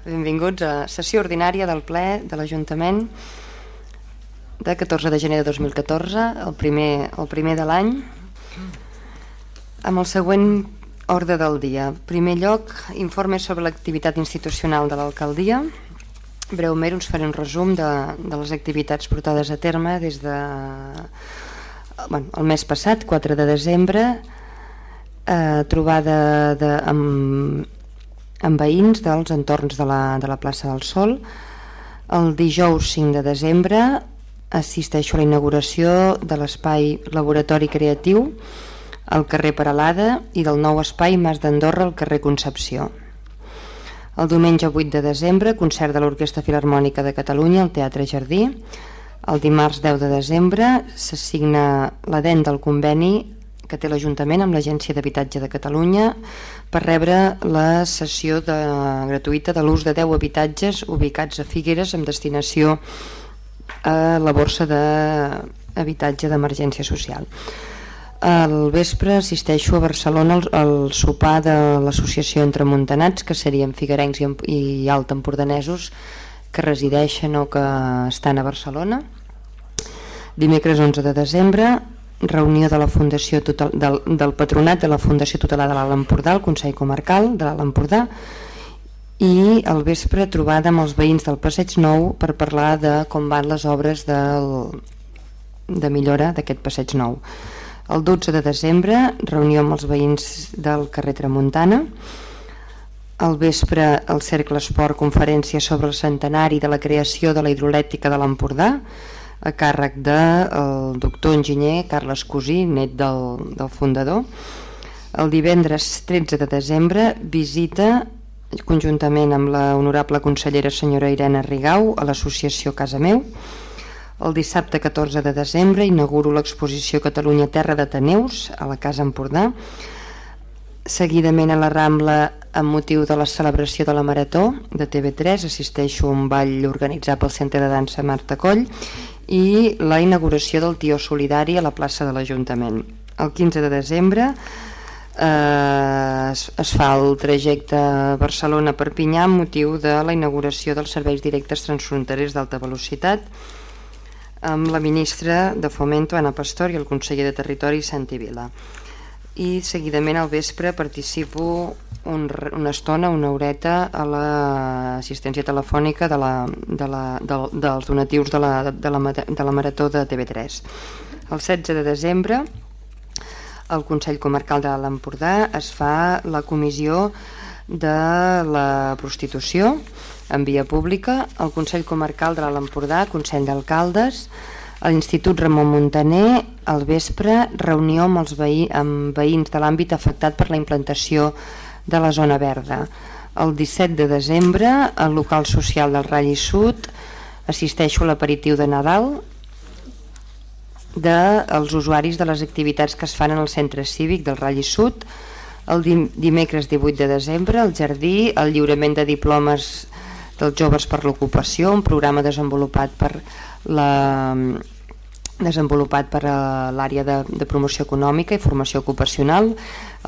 Benvinguts a sessió ordinària del ple de l'Ajuntament de 14 de gener de 2014, el primer, el primer de l'any, amb el següent ordre del dia. En primer lloc, informe sobre l'activitat institucional de l'alcaldia. Breument us faré un resum de, de les activitats portades a terme des de bueno, el mes passat, 4 de desembre, eh, trobada de, amb amb veïns dels entorns de la, de la plaça del Sol. El dijous 5 de desembre assisteixo a la inauguració de l'espai Laboratori Creatiu al carrer Paralada i del nou espai Mas d'Andorra al carrer Concepció. El diumenge 8 de desembre, concert de l'Orquestra Filarmònica de Catalunya al Teatre Jardí. El dimarts 10 de desembre s'assigna l'adent del conveni que té l'Ajuntament amb l'Agència d'Habitatge de Catalunya per rebre la sessió de, gratuïta de l'ús de 10 habitatges ubicats a Figueres amb destinació a la borsa d'habitatge d'emergència social. Al vespre assisteixo a Barcelona al, al sopar de l'associació Entre Montanats, que serien figuerencs i, i alt empordanesos que resideixen o que estan a Barcelona. Dimecres 11 de desembre reunió de la Fundació Total, del, del Patronat de la Fundació Tutelada de l'Alt Empordà, el Consell Comarcal de l'Alt Empordà, i al vespre trobada amb els veïns del Passeig Nou per parlar de com van les obres del, de millora d'aquest Passeig Nou. El 12 de desembre, reunió amb els veïns del carrer Tramuntana, al vespre el Cercle Esport conferència sobre el centenari de la creació de la hidroelèctrica de l'Empordà, a càrrec del doctor enginyer Carles Cosí, net del, del fundador. El divendres 13 de desembre visita conjuntament amb la honorable consellera senyora Irene Rigau a l'associació Casa Meu. El dissabte 14 de desembre inauguro l'exposició Catalunya Terra de Taneus a la Casa Empordà. Seguidament a la Rambla amb motiu de la celebració de la Marató de TV3 assisteixo a un ball organitzat pel Centre de Dansa Marta Coll i la inauguració del Tio Solidari a la plaça de l'Ajuntament. El 15 de desembre eh, es, es fa el trajecte Barcelona-Perpinyà amb motiu de la inauguració dels serveis directes transfronterers d'alta velocitat amb la ministra de Fomento, Ana Pastor, i el conseller de Territori, Santi Vila. I seguidament al vespre participo un, una estona, una horeta a l'assistència telefònica de la, de la, de, dels donatius de la, de, la, de la Marató de TV3. El 16 de desembre al Consell Comarcal de l'Empordà es fa la comissió de la prostitució en via pública, el Consell Comarcal de l'Empordà, Consell d'Alcaldes, l'Institut Ramon Montaner, al vespre, reunió amb els veí, amb veïns de l'àmbit afectat per la implantació de la zona verda. El 17 de desembre, al local social del Ralli Sud, assisteixo a l'aperitiu de Nadal dels usuaris de les activitats que es fan en el centre cívic del Ralli Sud. El dimecres 18 de desembre, al jardí, el lliurament de diplomes dels joves per l'ocupació, un programa desenvolupat per la desenvolupat per l'àrea de, de promoció econòmica i formació ocupacional.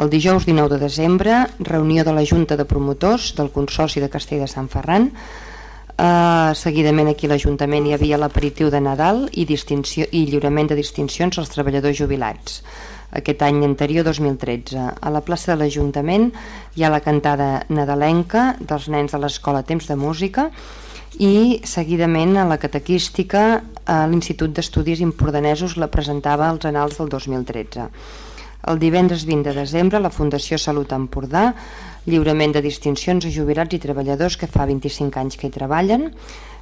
El dijous 19 de desembre, reunió de la Junta de Promotors del Consorci de Castell de Sant Ferran. Uh, seguidament aquí l'Ajuntament hi havia l'aperitiu de Nadal i, distinció, i lliurament de distincions als treballadors jubilats aquest any anterior 2013. A la plaça de l'Ajuntament hi ha la cantada nadalenca dels nens de l'Escola Temps de Música seguidament a la catequística a l'Institut d'Estudis Impordanesos la presentava als anals del 2013. El divendres 20 de desembre la Fundació Salut Empordà, lliurament de distincions a jubilats i treballadors que fa 25 anys que hi treballen,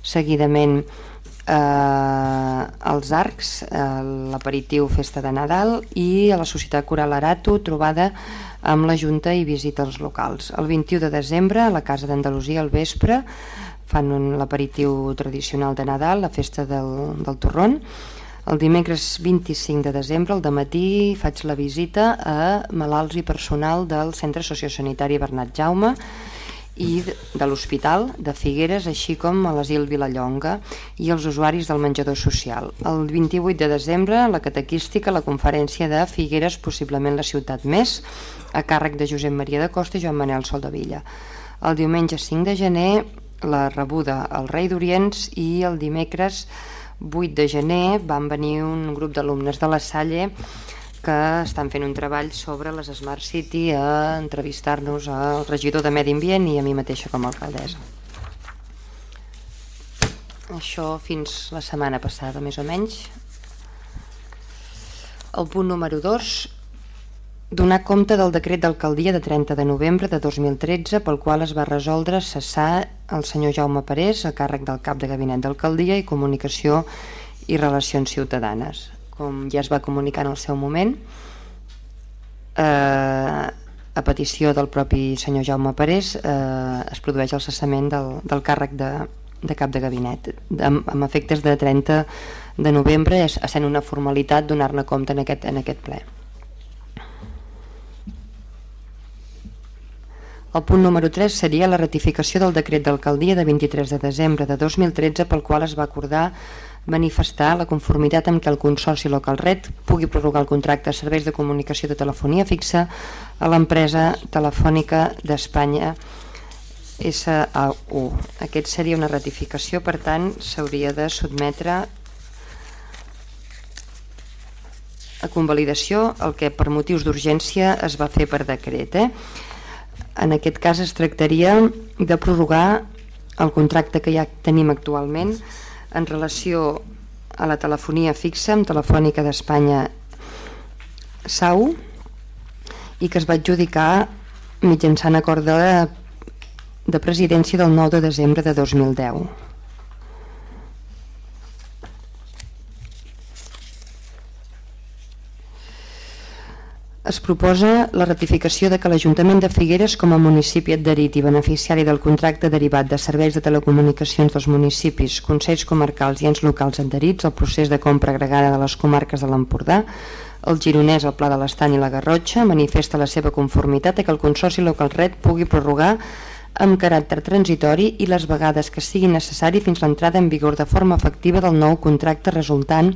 seguidament eh, els arcs, eh, l'aperitiu Festa de Nadal i a la Societat Coral Arato trobada amb la Junta i visita als locals. El 21 de desembre a la Casa d'Andalusia al vespre fan l'aperitiu tradicional de Nadal, la festa del, del torrón. El dimecres 25 de desembre, al matí faig la visita a malalts i personal del Centre Sociosanitari Bernat Jaume i de l'Hospital de Figueres, així com a l'Asil Vilallonga i els usuaris del menjador social. El 28 de desembre, la catequística, la conferència de Figueres, possiblement la ciutat més, a càrrec de Josep Maria de Costa i Joan Manel Soldavilla. El diumenge 5 de gener la rebuda al Rei d'Orients i el dimecres 8 de gener van venir un grup d'alumnes de la Salle que estan fent un treball sobre les Smart City a entrevistar-nos al regidor de Medi Ambient i a mi mateixa com a alcaldessa. Això fins la setmana passada, més o menys. El punt número 2 donar compte del decret d'alcaldia de 30 de novembre de 2013 pel qual es va resoldre cessar el senyor Jaume Parés a càrrec del cap de gabinet d'alcaldia i comunicació i relacions ciutadanes. Com ja es va comunicar en el seu moment eh, a petició del propi senyor Jaume Parés eh, es produeix el cessament del, del càrrec de, de cap de gabinet. Amb, amb efectes de 30 de novembre essent una formalitat donar-ne compte en aquest, en aquest ple El punt número 3 seria la ratificació del decret d'alcaldia de 23 de desembre de 2013 pel qual es va acordar manifestar la conformitat amb què el Consorci Local Red pugui prorrogar el contracte de serveis de comunicació de telefonia fixa a l'empresa telefònica d'Espanya SAU. Aquest seria una ratificació, per tant, s'hauria de sotmetre a convalidació el que per motius d'urgència es va fer per decret. Eh? En aquest cas es tractaria de prorrogar el contracte que ja tenim actualment en relació a la telefonia fixa amb Telefònica d'Espanya SAU i que es va adjudicar mitjançant acord de, de presidència del 9 de desembre de 2010. Es proposa la ratificació de que l'Ajuntament de Figueres com a municipi adherit i beneficiari del contracte derivat de serveis de telecomunicacions dels municipis, consells comarcals i ens locals adherits al procés de compra agregada de les comarques de l'Empordà, el Gironès, el Pla de l'Estany i la Garrotxa manifesta la seva conformitat a que el Consorci Local Red pugui prorrogar amb caràcter transitori i les vegades que sigui necessari fins l'entrada en vigor de forma efectiva del nou contracte resultant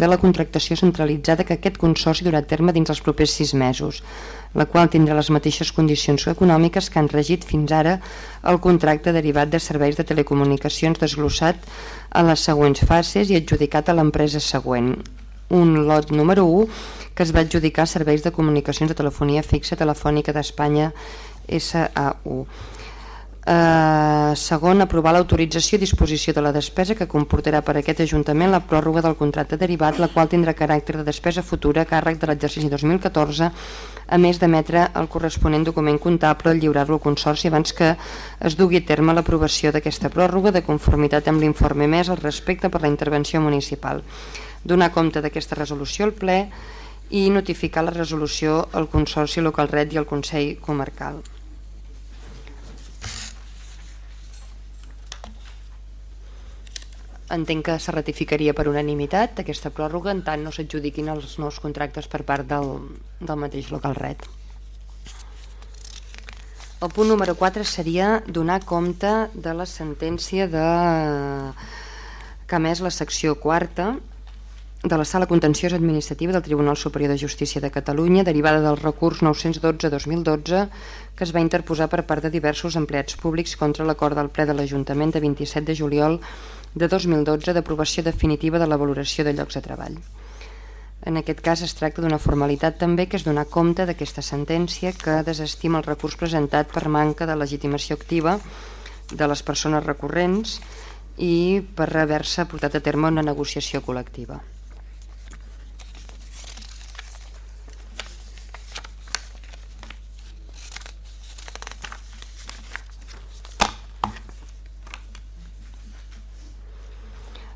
de la contractació centralitzada que aquest consorci durà a terme dins els propers sis mesos, la qual tindrà les mateixes condicions econòmiques que han regit fins ara el contracte derivat de serveis de telecomunicacions desglossat en les següents fases i adjudicat a l'empresa següent. Un lot número 1 que es va adjudicar serveis de comunicacions de telefonia fixa telefònica d'Espanya SAU Eh, segon, aprovar l'autorització i disposició de la despesa que comportarà per aquest Ajuntament la pròrroga del contracte derivat, la qual tindrà caràcter de despesa futura a càrrec de l'exercici 2014, a més d'emetre el corresponent document comptable i lliurar-lo al Consorci abans que es dugui a terme l'aprovació d'aquesta pròrroga de conformitat amb l'informe més al respecte per la intervenció municipal. Donar compte d'aquesta resolució al ple i notificar la resolució al Consorci Local Red i al Consell Comarcal. Entenc que se ratificaria per unanimitat aquesta pròrroga en tant no s'adjudiquin els nous contractes per part del, del mateix local red. El punt número 4 seria donar compte de la sentència de que ha més la secció quarta de la Sala Contenciosa Administrativa del Tribunal Superior de Justícia de Catalunya derivada del recurs 912-2012 que es va interposar per part de diversos empleats públics contra l'acord del ple de l'Ajuntament de 27 de juliol 2012 d'aprovació definitiva de la valoració de llocs de treball. En aquest cas es tracta d'una formalitat també que és donar compte d'aquesta sentència que desestima el recurs presentat per manca de legitimació activa de les persones recurrents i per haver-se portat a terme una negociació col·lectiva.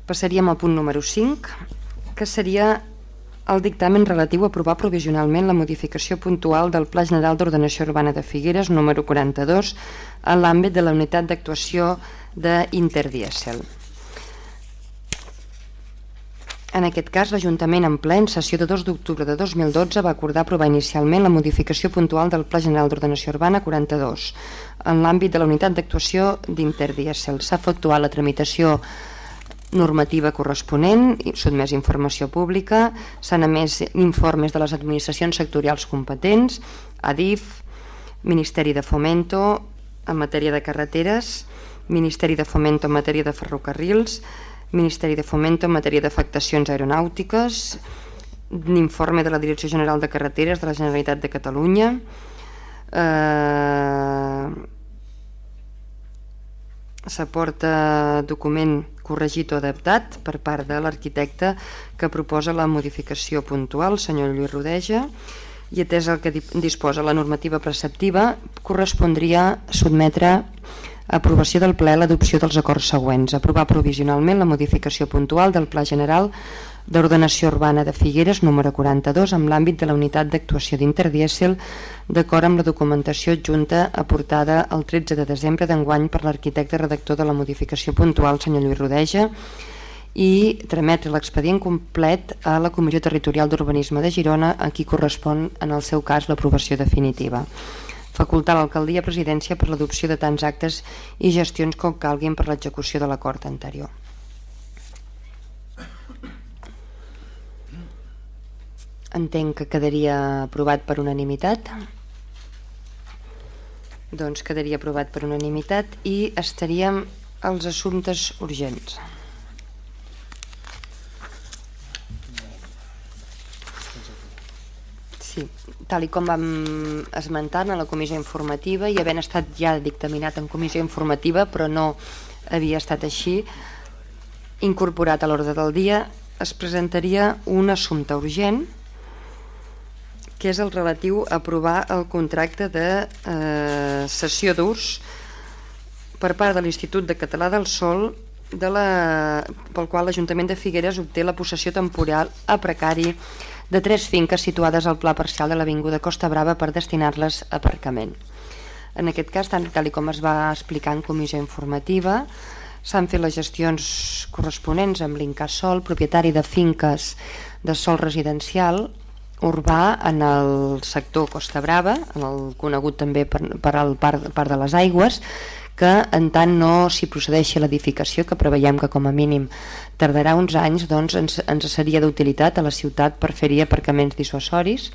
Passaríem al punt número 5, que seria el dictamen relatiu a aprovar provisionalment la modificació puntual del Pla General d'Ordenació Urbana de Figueres número 42 en l'àmbit de la unitat d'actuació d'Interdiesel. En aquest cas, l'Ajuntament en ple, en sessió de 2 d'octubre de 2012, va acordar aprovar inicialment la modificació puntual del Pla General d'Ordenació Urbana 42 en l'àmbit de la unitat d'actuació d'Interdiesel. S'ha efectuat la tramitació normativa corresponent, sotmès informació pública, s'han emès informes de les administracions sectorials competents, ADIF, Ministeri de Fomento, en matèria de carreteres, Ministeri de Fomento en matèria de ferrocarrils, Ministeri de Fomento en matèria d'afectacions aeronàutiques, informe de la Direcció General de Carreteres de la Generalitat de Catalunya, eh, s'aporta document corregit o adaptat per part de l'arquitecte que proposa la modificació puntual, senyor Lluís Rodeja, i atès el que disposa la normativa preceptiva, correspondria sotmetre a aprovació del ple l'adopció dels acords següents. Aprovar provisionalment la modificació puntual del Pla General d'Ordenació Urbana de Figueres número 42 amb l'àmbit de la unitat d'actuació d'Interdiesel d'acord amb la documentació adjunta aportada el 13 de desembre d'enguany per l'arquitecte redactor de la modificació puntual, senyor Lluís Rodeja, i trametre l'expedient complet a la Comissió Territorial d'Urbanisme de Girona a qui correspon en el seu cas l'aprovació definitiva. Facultar l'alcaldia presidència per l'adopció de tants actes i gestions com calguin per l'execució de l'acord anterior. Entenc que quedaria aprovat per unanimitat. Doncs quedaria aprovat per unanimitat i estaríem als assumptes urgents. Sí, tal i com vam esmentar a la comissió informativa i havent estat ja dictaminat en comissió informativa però no havia estat així incorporat a l'ordre del dia es presentaria un assumpte urgent que és el relatiu a aprovar el contracte de eh, sessió d'ús per part de l'Institut de Català del Sol de la, pel qual l'Ajuntament de Figueres obté la possessió temporal a precari de tres finques situades al pla parcial de l'Avinguda Costa Brava per destinar-les a aparcament. En aquest cas, tal, tal com es va explicar en comissió informativa, s'han fet les gestions corresponents amb l'Incasol, propietari de finques de sol residencial urbà en el sector Costa Brava, en el conegut també per, per al parc, parc de les aigües, que en tant no s'hi procedeixi l'edificació, que preveiem que com a mínim tardarà uns anys, doncs ens, ens seria d'utilitat a la ciutat per fer-hi aparcaments dissuasoris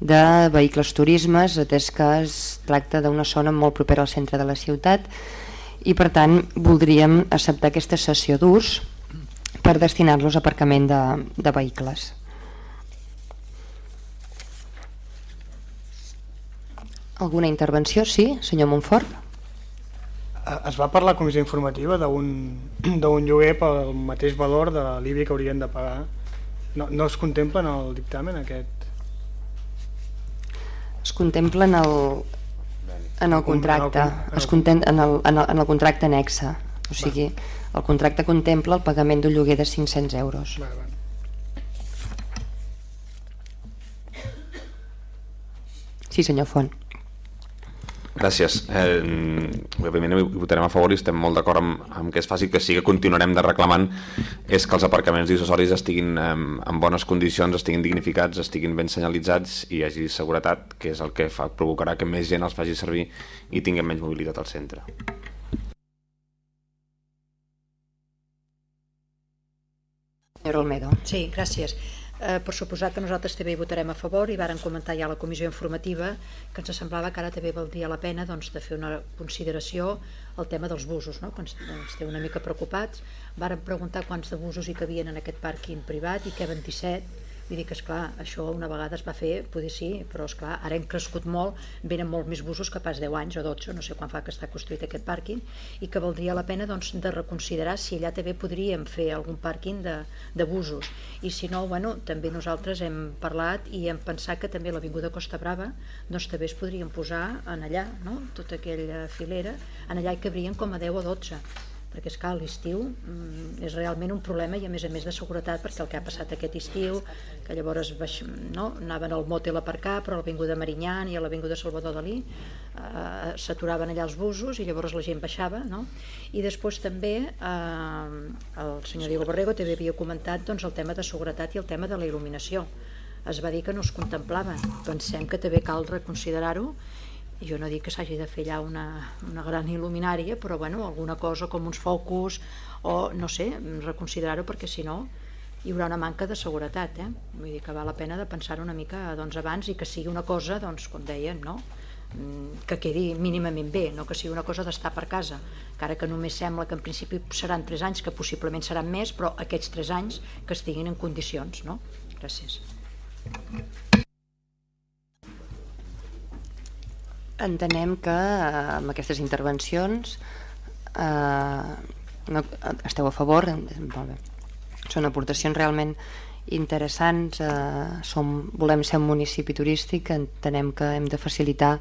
de vehicles turismes, atès que es tracta d'una zona molt propera al centre de la ciutat i per tant voldríem acceptar aquesta sessió d'ús per destinar-los a aparcament de, de vehicles. Alguna intervenció? Sí, senyor Montfort? Eh, es va parlar a la comissió informativa d'un lloguer pel mateix valor de l'IBI que haurien de pagar. No, no es contempla en el dictamen aquest? Es contempla en el, en el contracte, es contempla en el, en el, en el contracte anexa. O sigui, el contracte contempla el pagament d'un lloguer de 500 euros. Va, va. Sí, senyor Font. Gràcies. Eh, òbviament hi votarem a favor i estem molt d'acord amb, amb que és fàcil que sí que continuarem de reclamant és que els aparcaments dissuasoris estiguin eh, en bones condicions, estiguin dignificats, estiguin ben senyalitzats i hi hagi seguretat, que és el que fa, provocarà que més gent els faci servir i tinguem menys mobilitat al centre. Olmedo. Sí, gràcies. Eh, per suposar que nosaltres també hi votarem a favor i varen comentar ja a la comissió informativa que ens semblava que ara també valdria la pena doncs, de fer una consideració al tema dels busos, no? que ens, ens té una mica preocupats. Varen preguntar quants de busos hi cabien en aquest pàrquing privat i que 27 Vull dir que, esclar, això una vegada es va fer, poder sí, però, esclar, ara hem crescut molt, venen molt més busos que pas 10 anys o 12, no sé quan fa que està construït aquest pàrquing, i que valdria la pena doncs, de reconsiderar si allà també podríem fer algun pàrquing de, de busos. I si no, bueno, també nosaltres hem parlat i hem pensat que també l'Avinguda Costa Brava doncs, també es podrien posar en allà, no? tota aquella filera, en allà hi cabrien com a 10 o 12 perquè és clar, l'estiu mm, és realment un problema i a més a més de seguretat perquè el que ha passat aquest estiu que llavors baix, no, anaven al motel a aparcar però a l'Avinguda Marinyan i a l'Avinguda Salvador Dalí eh, s'aturaven allà els busos i llavors la gent baixava no? i després també eh, el senyor Diego Borrego també havia comentat doncs, el tema de seguretat i el tema de la il·luminació es va dir que no es contemplava pensem que també cal reconsiderar-ho jo no dic que s'hagi de fer allà una, una gran il·luminària, però bueno, alguna cosa com uns focus o no sé, reconsiderar-ho perquè si no hi haurà una manca de seguretat, eh? vull dir que val la pena de pensar una mica doncs, abans i que sigui una cosa, doncs, com deien, no? mm, que quedi mínimament bé, no que sigui una cosa d'estar per casa, encara que només sembla que en principi seran 3 anys, que possiblement seran més, però aquests 3 anys que estiguin en condicions. No? Gràcies. Entenem que eh, amb aquestes intervencions eh, no, esteu a favor, molt bé. són aportacions realment interessants, eh, som, volem ser un municipi turístic, entenem que hem de facilitar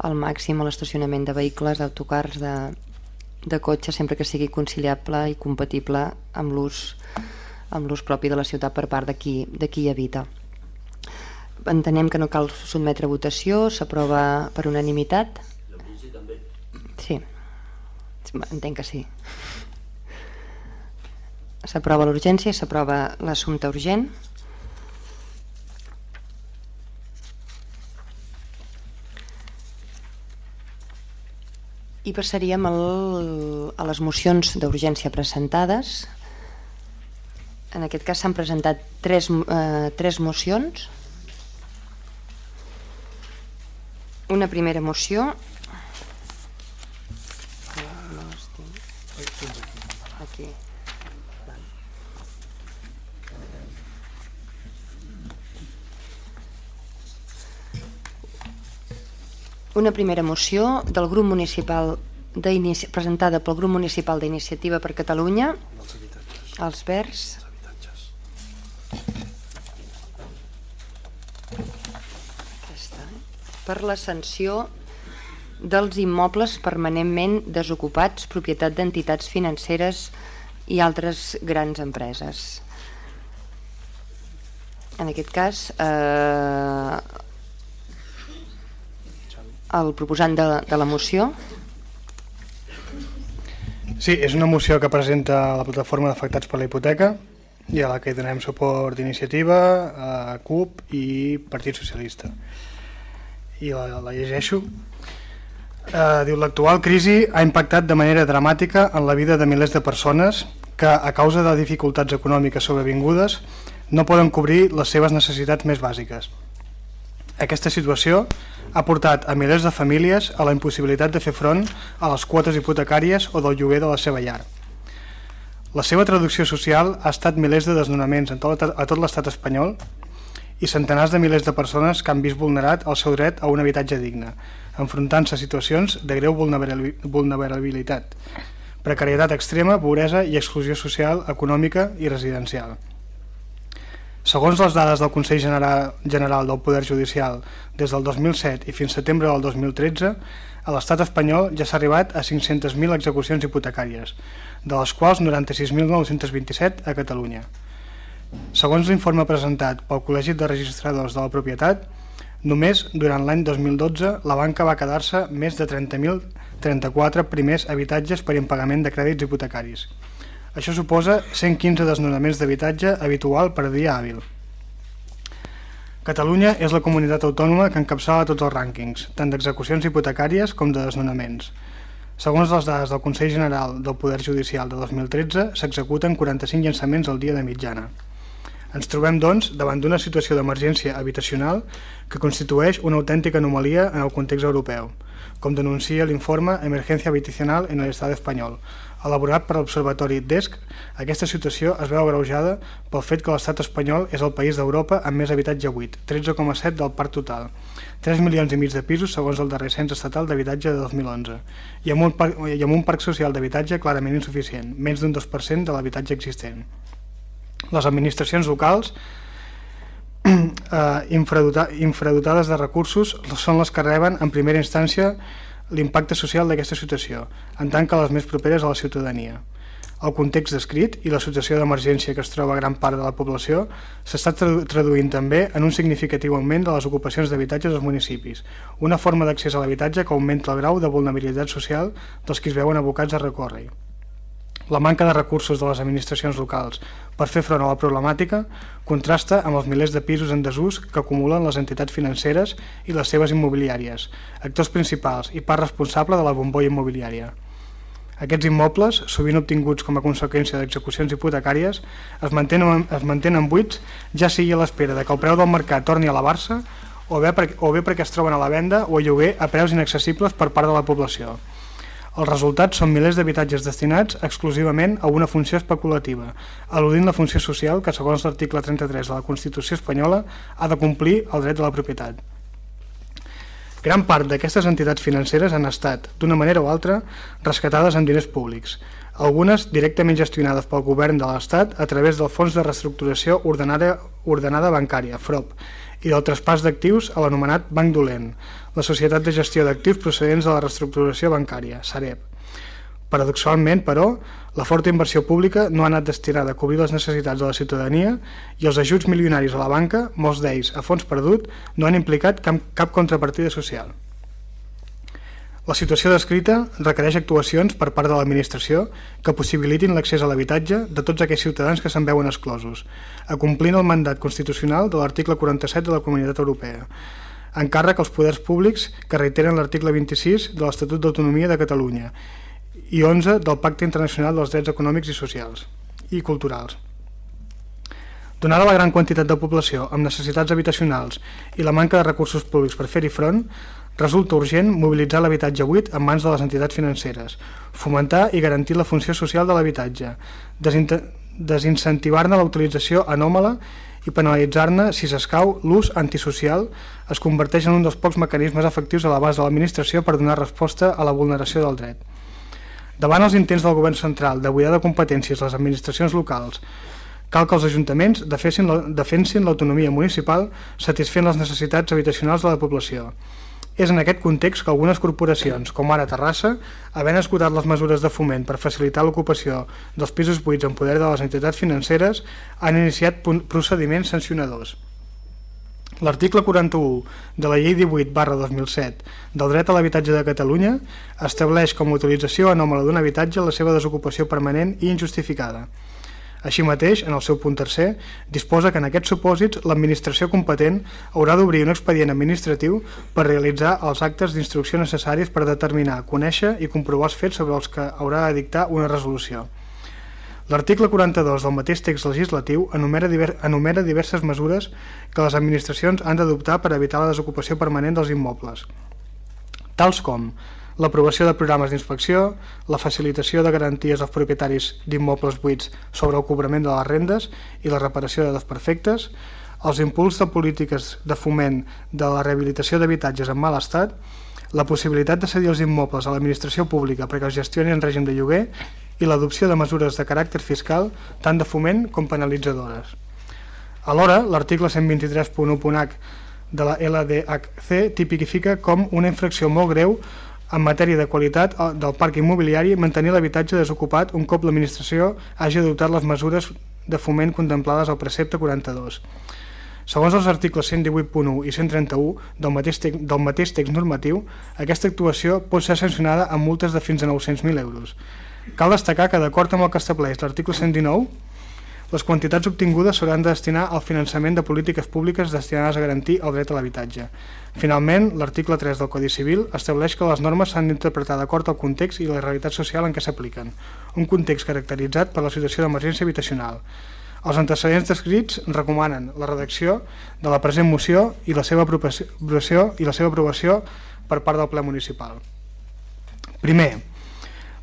al màxim l'estacionament de vehicles, d'autocars, de, de cotxe, sempre que sigui conciliable i compatible amb l'ús amb l'ús propi de la ciutat per part de qui, de qui hi habita. Entenem que no cal sotmetre a votació, s'aprova per unanimitat. Sí, entenc que sí. S'aprova l'urgència, s'aprova l'assumpte urgent. I passaríem al, a les mocions d'urgència presentades. En aquest cas s'han presentat tres, eh, tres mocions. Una primera moció. Una primera moció del grup municipal presentada pel grup municipal d'iniciativa per Catalunya els Verds Aquesta, eh? Per la sanció dels immobles permanentment desocupats propietat d'entitats financeres i altres grans empreses en aquest cas eh, el proposant de, de la moció. Sí, és una moció que presenta la plataforma d'afectats per la hipoteca i a la que donem suport d'iniciativa, a CUP i Partit Socialista. I la, la llegeixo. Eh, diu, l'actual crisi ha impactat de manera dramàtica en la vida de milers de persones que, a causa de dificultats econòmiques sobrevingudes, no poden cobrir les seves necessitats més bàsiques. Aquesta situació ha portat a milers de famílies a la impossibilitat de fer front a les quotes hipotecàries o del lloguer de la seva llar. La seva traducció social ha estat milers de desnonaments a tot l'estat espanyol i centenars de milers de persones que han vist vulnerat el seu dret a un habitatge digne, enfrontant-se a situacions de greu vulnerabilitat, precarietat extrema, pobresa i exclusió social, econòmica i residencial. Segons les dades del Consell General, General del Poder Judicial, des del 2007 i fins setembre del 2013, a l'estat espanyol ja s'ha arribat a 500.000 execucions hipotecàries, de les quals 96.927 a Catalunya. Segons l'informe presentat pel Col·legi de Registradors de la Propietat, només durant l'any 2012 la banca va quedar-se més de 30.034 primers habitatges per impagament de crèdits hipotecaris, això suposa 115 desnonaments d'habitatge habitual per dia hàbil. Catalunya és la comunitat autònoma que encapçala tots els rànquings, tant d'execucions hipotecàries com de desnonaments. Segons les dades del Consell General del Poder Judicial de 2013, s'executen 45 llançaments al dia de mitjana. Ens trobem, doncs, davant d'una situació d'emergència habitacional que constitueix una autèntica anomalia en el context europeu, com denuncia l'informe Emergència Habitacional en l'Estat espanyol, elaborat per l'Observatori DESC, aquesta situació es veu agreujada pel fet que l'estat espanyol és el país d'Europa amb més habitatge buit, 13,7 del parc total, 3 milions i mig de pisos segons el darrer cens estatal d'habitatge de 2011, i amb un parc, i amb un parc social d'habitatge clarament insuficient, menys d'un 2% de l'habitatge existent. Les administracions locals eh, infradotades de recursos són les que reben en primera instància l'impacte social d'aquesta situació, en tant que les més properes a la ciutadania. El context descrit i la situació d'emergència que es troba gran part de la població s'està traduint també en un significatiu augment de les ocupacions d'habitatges als municipis, una forma d'accés a l'habitatge que augmenta el grau de vulnerabilitat social dels qui es veuen abocats a recórrer. La manca de recursos de les administracions locals per fer front a la problemàtica contrasta amb els milers de pisos en desús que acumulen les entitats financeres i les seves immobiliàries, actors principals i part responsable de la bombolla immobiliària. Aquests immobles, sovint obtinguts com a conseqüència d'execucions hipotecàries, es mantenen, es mantenen buits ja sigui a l'espera de que el preu del mercat torni a elevar-se o bé, per, o bé perquè es troben a la venda o a lloguer a preus inaccessibles per part de la població. Els resultats són milers d'habitatges destinats exclusivament a una funció especulativa, al·ludint la funció social que, segons l'article 33 de la Constitució espanyola, ha de complir el dret de la propietat. Gran part d'aquestes entitats financeres han estat, d'una manera o altra, rescatades amb diners públics, algunes directament gestionades pel govern de l'Estat a través del Fons de Reestructuració Ordenada, Ordenada Bancària, FROP, i del traspàs d'actius a l'anomenat Banc Dolent, la Societat de Gestió d'Actius procedents de la Reestructuració Bancària, Sareb. Paradoxalment, però, la forta inversió pública no ha anat destinada a cobrir les necessitats de la ciutadania i els ajuts milionaris a la banca, molts d'ells a fons perdut, no han implicat cap, cap contrapartida social. La situació descrita requereix actuacions per part de l'administració que possibilitin l'accés a l'habitatge de tots aquells ciutadans que se'n veuen exclosos, acomplint el mandat constitucional de l'article 47 de la Comunitat Europea, encàrrec als poders públics que reiteren l'article 26 de l'Estatut d'Autonomia de Catalunya i 11 del Pacte Internacional dels Drets Econòmics i Socials i Culturals. Donada la gran quantitat de població amb necessitats habitacionals i la manca de recursos públics per fer-hi front, resulta urgent mobilitzar l'habitatge buit en mans de les entitats financeres, fomentar i garantir la funció social de l'habitatge, desincentivar-ne la utilització anòmala i penalitzar-ne, si s'escau, l'ús antisocial es converteix en un dels pocs mecanismes efectius a l'abast de l'administració per donar resposta a la vulneració del dret. Davant els intents del govern central de buidar de competències les administracions locals, cal que els ajuntaments defensin l'autonomia municipal satisfent les necessitats habitacionals de la població. És en aquest context que algunes corporacions, com ara Terrassa, havent esgotat les mesures de foment per facilitar l'ocupació dels pisos buits en poder de les entitats financeres, han iniciat procediments sancionadors. L'article 41 de la Llei 18 barra 2007 del dret a l'habitatge de Catalunya estableix com a utilització anòmala d'un habitatge la seva desocupació permanent i injustificada. Així mateix, en el seu punt tercer, disposa que en aquests supòsits l'administració competent haurà d'obrir un expedient administratiu per realitzar els actes d'instrucció necessaris per determinar, conèixer i comprovar els fets sobre els que haurà de dictar una resolució. L'article 42 del mateix text legislatiu enumera, diver, enumera diverses mesures que les administracions han d'adoptar per evitar la desocupació permanent dels immobles, tals com l'aprovació de programes d'inspecció, la facilitació de garanties als propietaris d'immobles buits sobre el cobrament de les rendes i la reparació de desperfectes, els impuls de polítiques de foment de la rehabilitació d'habitatges en mal estat, la possibilitat de cedir els immobles a l'administració pública perquè els gestioni en règim de lloguer i l'adopció de mesures de caràcter fiscal tant de foment com penalitzadores. Alhora, l'article 123.1.h de la LDHC tipifica com una infracció molt greu en matèria de qualitat eh, del parc immobiliari mantenir l'habitatge desocupat un cop l'administració hagi adoptat les mesures de foment contemplades al precepte 42. Segons els articles 118.1 i 131 del mateix, text, del mateix text normatiu, aquesta actuació pot ser sancionada amb multes de fins a 900.000 euros. Cal destacar que, d'acord amb el que estableix l'article 119, les quantitats obtingudes s'hauran de destinar al finançament de polítiques públiques destinades a garantir el dret a l'habitatge. Finalment, l'article 3 del Codi Civil estableix que les normes s'han d'interpretar d'acord al context i la realitat social en què s'apliquen, un context caracteritzat per la situació d'emergència habitacional. Els antecedents descrits recomanen la redacció de la present moció i la seva aprovació i la seva aprovació per part del ple municipal. Primer,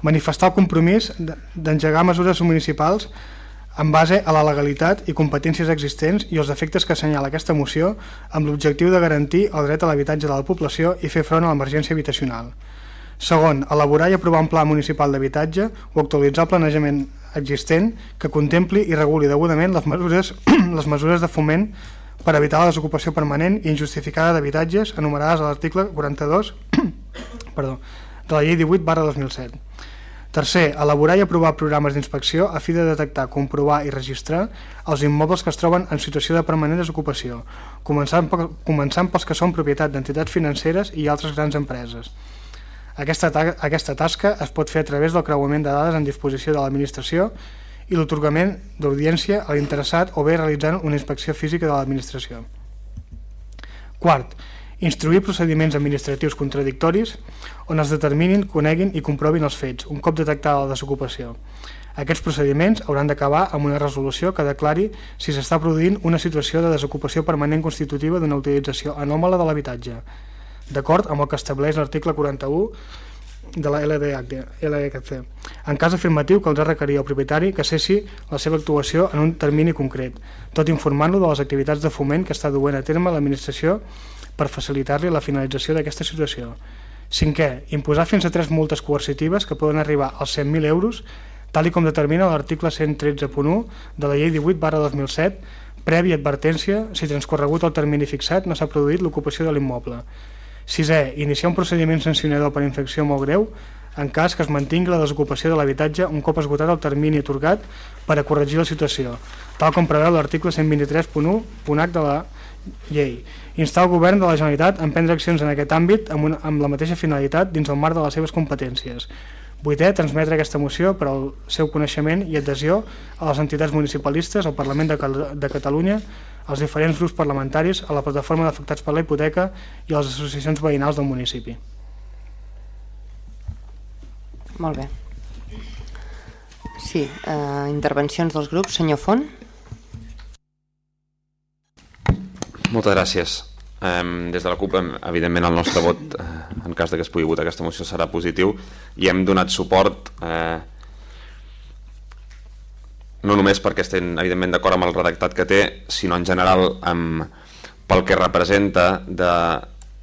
manifestar el compromís d'engegar mesures municipals en base a la legalitat i competències existents i els efectes que assenyala aquesta moció amb l'objectiu de garantir el dret a l'habitatge de la població i fer front a l'emergència habitacional. Segon, elaborar i aprovar un pla municipal d'habitatge o actualitzar el planejament existent que contempli i reguli degudament les mesures, les mesures de foment per evitar la desocupació permanent i injustificada d'habitatges enumerades a l'article 42 perdó, de la llei 18 barra 2007 Tercer, elaborar i aprovar programes d'inspecció a fi de detectar, comprovar i registrar els immobles que es troben en situació de permanent desocupació, començant, començant pels que són propietat d'entitats financeres i altres grans empreses. Aquesta, aquesta tasca es pot fer a través del creuament de dades en disposició de l'administració i l'otorgament d'audiència a l'interessat o bé realitzant una inspecció física de l'administració. Quart, instruir procediments administratius contradictoris on es determinin, coneguin i comprovin els fets, un cop detectada la desocupació. Aquests procediments hauran d'acabar amb una resolució que declari si s'està produint una situació de desocupació permanent constitutiva d'una utilització anòmala de l'habitatge, d'acord amb el que estableix l'article 41 de la LDC. En cas afirmatiu, caldrà requerir al propietari que cessi la seva actuació en un termini concret, tot informant-lo de les activitats de foment que està duent a terme l'administració per facilitar-li la finalització d'aquesta situació. Cinquè, imposar fins a tres multes coercitives que poden arribar als 100.000 euros, tal i com determina l'article 113.1 de la llei 18 barra 2007, prèvia advertència si transcorregut el termini fixat no s'ha produït l'ocupació de l'immoble. Sisè, iniciar un procediment sancionador per infecció molt greu en cas que es mantingui la desocupació de l'habitatge un cop esgotat el termini atorgat per a corregir la situació, tal com preveu l'article 123.1.h de la llei. Instar el govern de la Generalitat a emprendre accions en aquest àmbit amb, una, amb la mateixa finalitat dins el marc de les seves competències. Vuitè, transmetre aquesta moció per al seu coneixement i adhesió a les entitats municipalistes, al Parlament de, de Catalunya, als diferents grups parlamentaris, a la plataforma d'afectats per la hipoteca i a les associacions veïnals del municipi. Molt bé. Sí, eh, intervencions dels grups. Senyor Font. Moltes gràcies. Um, des de la CUP, evidentment, el nostre vot, uh, en cas de que es pugui votar aquesta moció, serà positiu i hem donat suport uh, no només perquè estem evidentment d'acord amb el redactat que té, sinó en general amb, pel que representa de,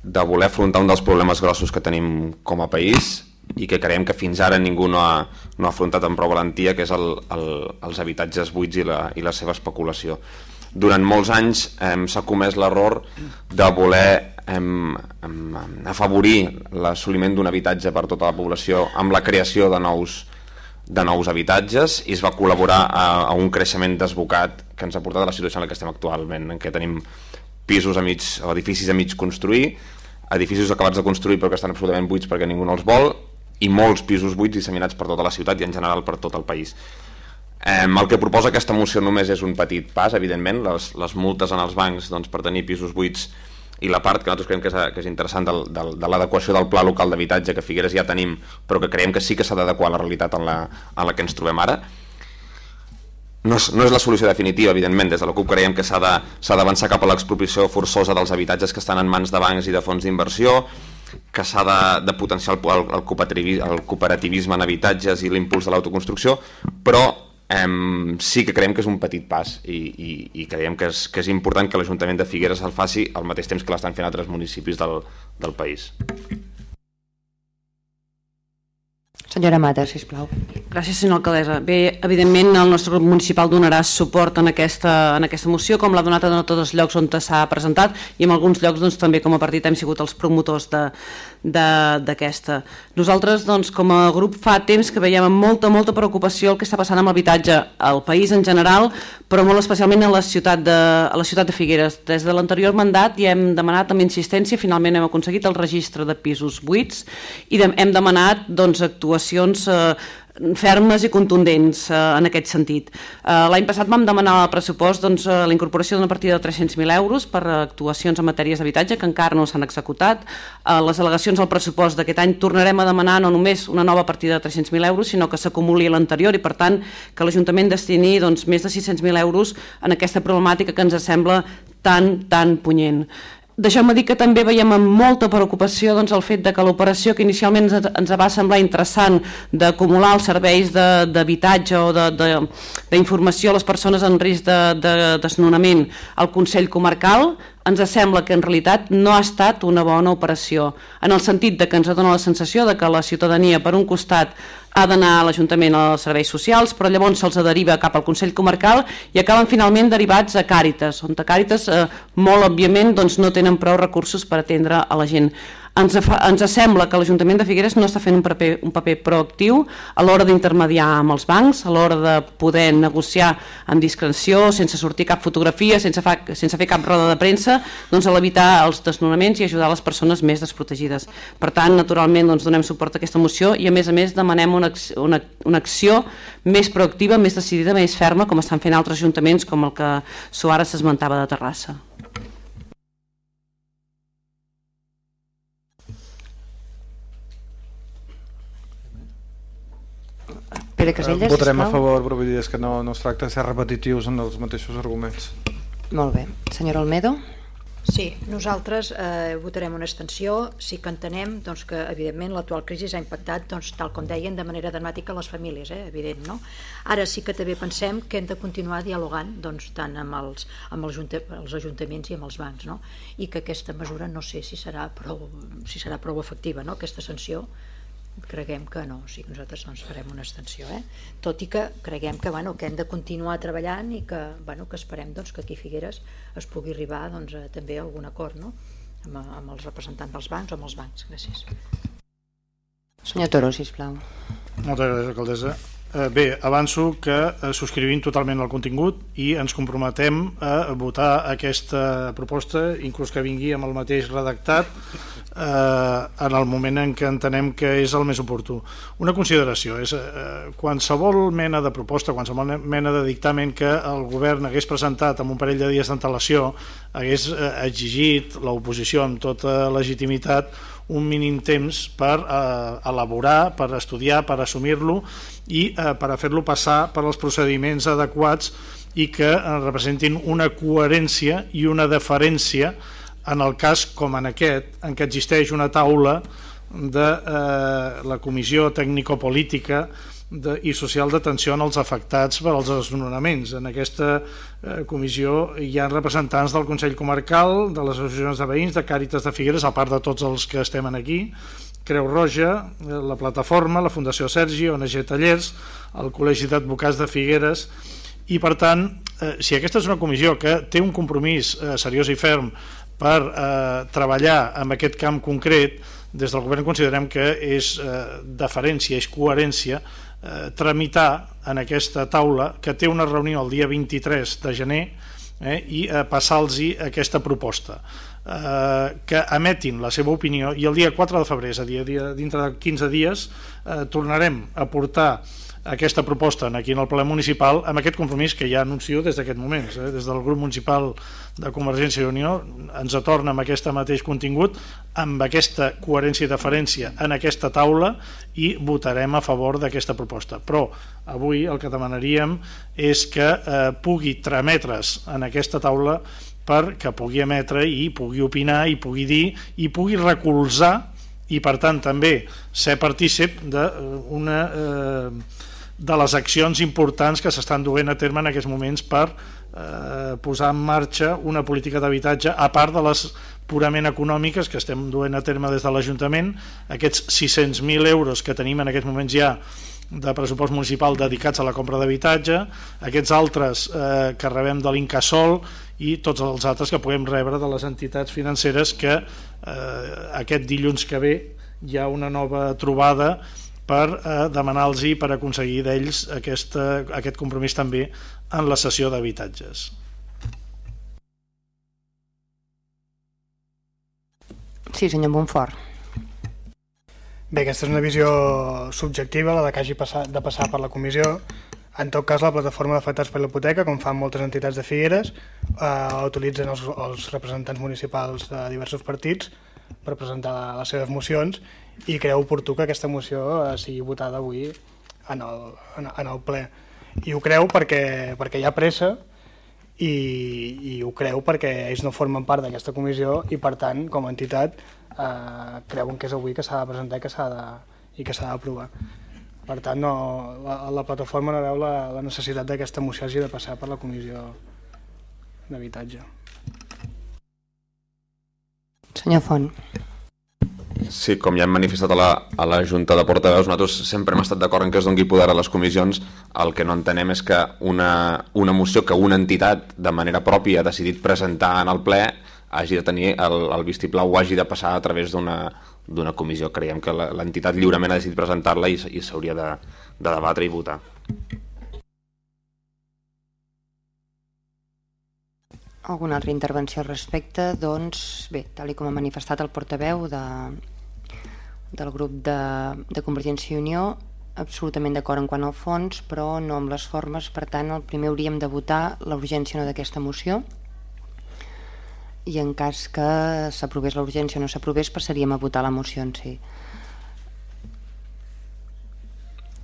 de voler afrontar un dels problemes grossos que tenim com a país i que creiem que fins ara ningú no ha, no ha afrontat amb prou valentia, que és el, el, els habitatges buits i la, i la seva especulació. Durant molts anys s'ha comès l'error de voler eh, afavorir l'assoliment d'un habitatge per tota la població amb la creació de nous, de nous habitatges i es va col·laborar a, a un creixement desbocat que ens ha portat a la situació en la que estem actualment, en què tenim pisos a mig, o edificis a mig construir, edificis acabats de construir però que estan absolutament buits perquè ningú no els vol, i molts pisos buits disseminats per tota la ciutat i en general per tot el país. Eh, el que proposa aquesta moció només és un petit pas, evidentment, les, les multes en els bancs doncs, per tenir pisos buits i la part que nosaltres creiem que és, que és interessant del, del, de l'adequació del pla local d'habitatge que Figueres ja tenim, però que creiem que sí que s'ha d'adequar a la realitat en la, en la que ens trobem ara. No és, no és la solució definitiva, evidentment, des de la CUP creiem que s'ha d'avançar cap a l'expropiació forçosa dels habitatges que estan en mans de bancs i de fons d'inversió, que s'ha de, de potenciar el, el, el, cooperativisme, en habitatges i l'impuls de l'autoconstrucció, però Um, sí que creiem que és un petit pas i, i, i creiem que és, que és important que l'Ajuntament de Figueres el faci al mateix temps que l'estan fent altres municipis del, del país. Senyora Mata, sisplau. Gràcies, senyora alcaldessa. Bé, evidentment el nostre grup municipal donarà suport en aquesta, en aquesta moció, com l'ha donat en tots els llocs on s'ha presentat i en alguns llocs doncs, també com a partit hem sigut els promotors d'aquesta. Nosaltres, doncs, com a grup, fa temps que veiem amb molta, molta preocupació el que està passant amb l'habitatge al país en general, però molt especialment a la ciutat de, a la ciutat de Figueres. Des de l'anterior mandat ja hem demanat amb insistència, finalment hem aconseguit el registre de pisos buits i hem demanat doncs, actuacions eh, fermes i contundents eh, en aquest sentit. Eh, L'any passat vam demanar al pressupost doncs, eh, la incorporació d'una partida de 300.000 euros per actuacions en matèries d'habitatge que encara no s'han executat. Eh, les al·legacions al pressupost d'aquest any tornarem a demanar no només una nova partida de 300.000 euros, sinó que s'acumuli l'anterior i per tant que l'Ajuntament destini doncs, més de 600.000 euros en aquesta problemàtica que ens sembla tan, tan punyent. Deixeu-me dir que també veiem amb molta preocupació doncs, el fet de que l'operació que inicialment ens, va semblar interessant d'acumular els serveis d'habitatge o d'informació a les persones en risc de, de desnonament al Consell Comarcal ens sembla que en realitat no ha estat una bona operació, en el sentit de que ens dona la sensació de que la ciutadania per un costat ha d'anar a l'Ajuntament als serveis socials, però llavors se'ls deriva cap al Consell Comarcal i acaben finalment derivats a Càritas, on a Càritas eh, molt òbviament doncs, no tenen prou recursos per atendre a la gent. Ens, ens sembla que l'Ajuntament de Figueres no està fent un paper, un paper proactiu a l'hora d'intermediar amb els bancs, a l'hora de poder negociar amb discreció, sense sortir cap fotografia, sense, fa, sense fer cap roda de premsa, doncs a l'evitar els desnonaments i ajudar les persones més desprotegides. Per tant, naturalment, doncs, donem suport a aquesta moció i a més a més demanem una, una, una acció més proactiva, més decidida, més ferma, com estan fent altres ajuntaments com el que Suara s'esmentava de Terrassa. Pere Caselles, Votarem sisplau. a favor, però vull dir és que no, no es tracta de ser repetitius en els mateixos arguments. Molt bé. Senyora Olmedo? Sí, nosaltres eh, votarem una extensió, sí que entenem doncs, que evidentment l'actual crisi ha impactat, doncs, tal com deien, de manera dramàtica a les famílies, eh, evident, no? Ara sí que també pensem que hem de continuar dialogant doncs, tant amb, els, amb els, junta, els ajuntaments i amb els bancs, no? I que aquesta mesura no sé si serà prou, si serà prou efectiva, no? aquesta sanció, creguem que no, o sigui que nosaltres doncs, farem una extensió eh? tot i que creguem que, bueno, que hem de continuar treballant i que, bueno, que esperem doncs, que aquí Figueres es pugui arribar doncs, a, també a algun acord no? amb, amb els representants dels bancs o amb els bancs gràcies Senyor Toro, sisplau. Moltes gràcies, alcaldessa. Eh, Bé, avanço que eh, subscrivim totalment el contingut i ens comprometem a votar aquesta proposta, inclús que vingui amb el mateix redactat, eh, en el moment en què entenem que és el més oportú. Una consideració és eh, qualsevol mena de proposta, qualsevol mena de dictamen que el govern hagués presentat amb un parell de dies d'antelació hagués eh, exigit l'oposició amb tota legitimitat un mínim temps per eh, elaborar, per estudiar, per assumir-lo i eh, per a fer-lo passar per als procediments adequats i que eh, representin una coherència i una deferència en el cas com en aquest, en què existeix una taula de eh, la Comissió Tècnico-Política de, i social d'atenció als afectats per als desnonaments. En aquesta eh, comissió hi ha representants del Consell Comarcal, de les associacions de veïns, de Càritas de Figueres, a part de tots els que estem aquí, Creu Roja, eh, la Plataforma, la Fundació Sergi, ONG Tallers, el Col·legi d'Advocats de Figueres, i per tant, eh, si aquesta és una comissió que té un compromís eh, seriós i ferm per eh, treballar en aquest camp concret, des del govern considerem que és eh, deferència, és coherència eh, tramitar en aquesta taula que té una reunió el dia 23 de gener eh, i eh, passar-los aquesta proposta eh, que emetin la seva opinió i el dia 4 de febrer, és a dir, dintre de 15 dies, eh, tornarem a portar aquesta proposta aquí en el ple municipal amb aquest compromís que ja anuncio des d'aquest moment, eh? des del grup municipal de Convergència i Unió ens atorna amb aquest mateix contingut amb aquesta coherència i deferència en aquesta taula i votarem a favor d'aquesta proposta però avui el que demanaríem és que eh, pugui trametre's en aquesta taula perquè pugui emetre i pugui opinar i pugui dir i pugui recolzar i per tant també ser partícip d'una eh, de les accions importants que s'estan duent a terme en aquests moments per eh, posar en marxa una política d'habitatge a part de les purament econòmiques que estem duent a terme des de l'Ajuntament. Aquests 600.000 euros que tenim en aquests moments ja de pressupost municipal dedicats a la compra d'habitatge, aquests altres eh, que rebem de l'Incasol i tots els altres que puguem rebre de les entitats financeres que eh, aquest dilluns que ve hi ha una nova trobada per eh, demanar-los i per aconseguir d'ells aquest compromís també en la sessió d'habitatges. Sí, senyor Montfort. Bé, aquesta és una visió subjectiva, la de que hagi passat, de passar per la comissió. En tot cas, la plataforma d'afectats per l'hipoteca, com fan moltes entitats de Figueres, eh, utilitzen els, els representants municipals de diversos partits per presentar les seves mocions i creu oportú que aquesta moció eh, sigui votada avui en el, en, en el ple. I ho creu perquè, perquè hi ha pressa i, i ho creu perquè ells no formen part d'aquesta comissió i per tant, com a entitat, eh, creuen que és avui que s'ha de presentar i que s'ha de, i que s'ha d'aprovar. Per tant, no, la, la plataforma no veu la, la necessitat d'aquesta moció hagi de passar per la comissió d'habitatge. Senyor Font. Sí, com ja hem manifestat a la, a la Junta de Portaveus, nosaltres sempre hem estat d'acord en que es doni poder a les comissions. El que no entenem és que una, una moció que una entitat de manera pròpia ha decidit presentar en el ple hagi de tenir el, el vistiplau o hagi de passar a través d'una comissió. Creiem que l'entitat lliurement ha decidit presentar-la i, i s'hauria de, de debatre i votar. Alguna altra intervenció al respecte? Doncs bé, tal com ha manifestat el portaveu de, del grup de, de Convergència i Unió, absolutament d'acord en quant al fons, però no amb les formes, per tant, el primer hauríem de votar la urgència no d'aquesta moció i en cas que s'aprovés la urgència o no s'aprovés passaríem a votar la moció en si.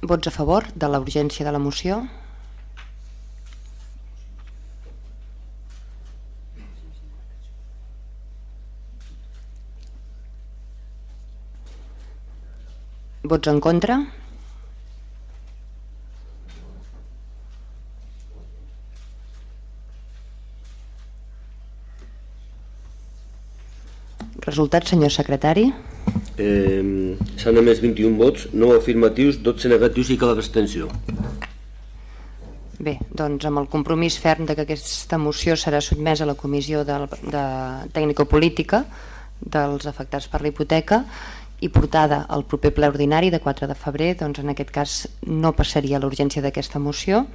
Vots a favor de la urgència de la moció? Vots en contra? Resultat, senyor secretari? Eh, S'han emès 21 vots, 9 afirmatius, 12 negatius i cap abstenció. Bé, doncs amb el compromís ferm de que aquesta moció serà sotmesa a la comissió de, de tècnico-política dels afectats per la hipoteca i portada al proper ple ordinari de 4 de febrer, doncs en aquest cas no passaria l'urgència d'aquesta moció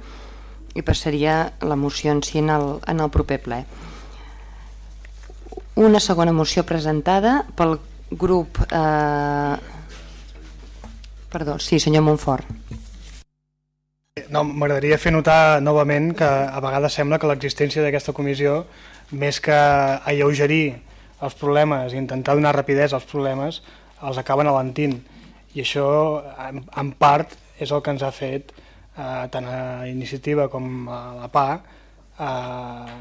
i passaria la moció en si en el, en el proper ple. Una segona moció presentada pel grup... Eh... Perdó, sí, senyor Montfort. No, M'agradaria fer notar novament que a vegades sembla que l'existència d'aquesta comissió, més que alleugerir els problemes i intentar donar rapidesa als problemes, els acaben alentint. I això, en, en part, és el que ens ha fet, eh, tant a Iniciativa com a la PA, eh,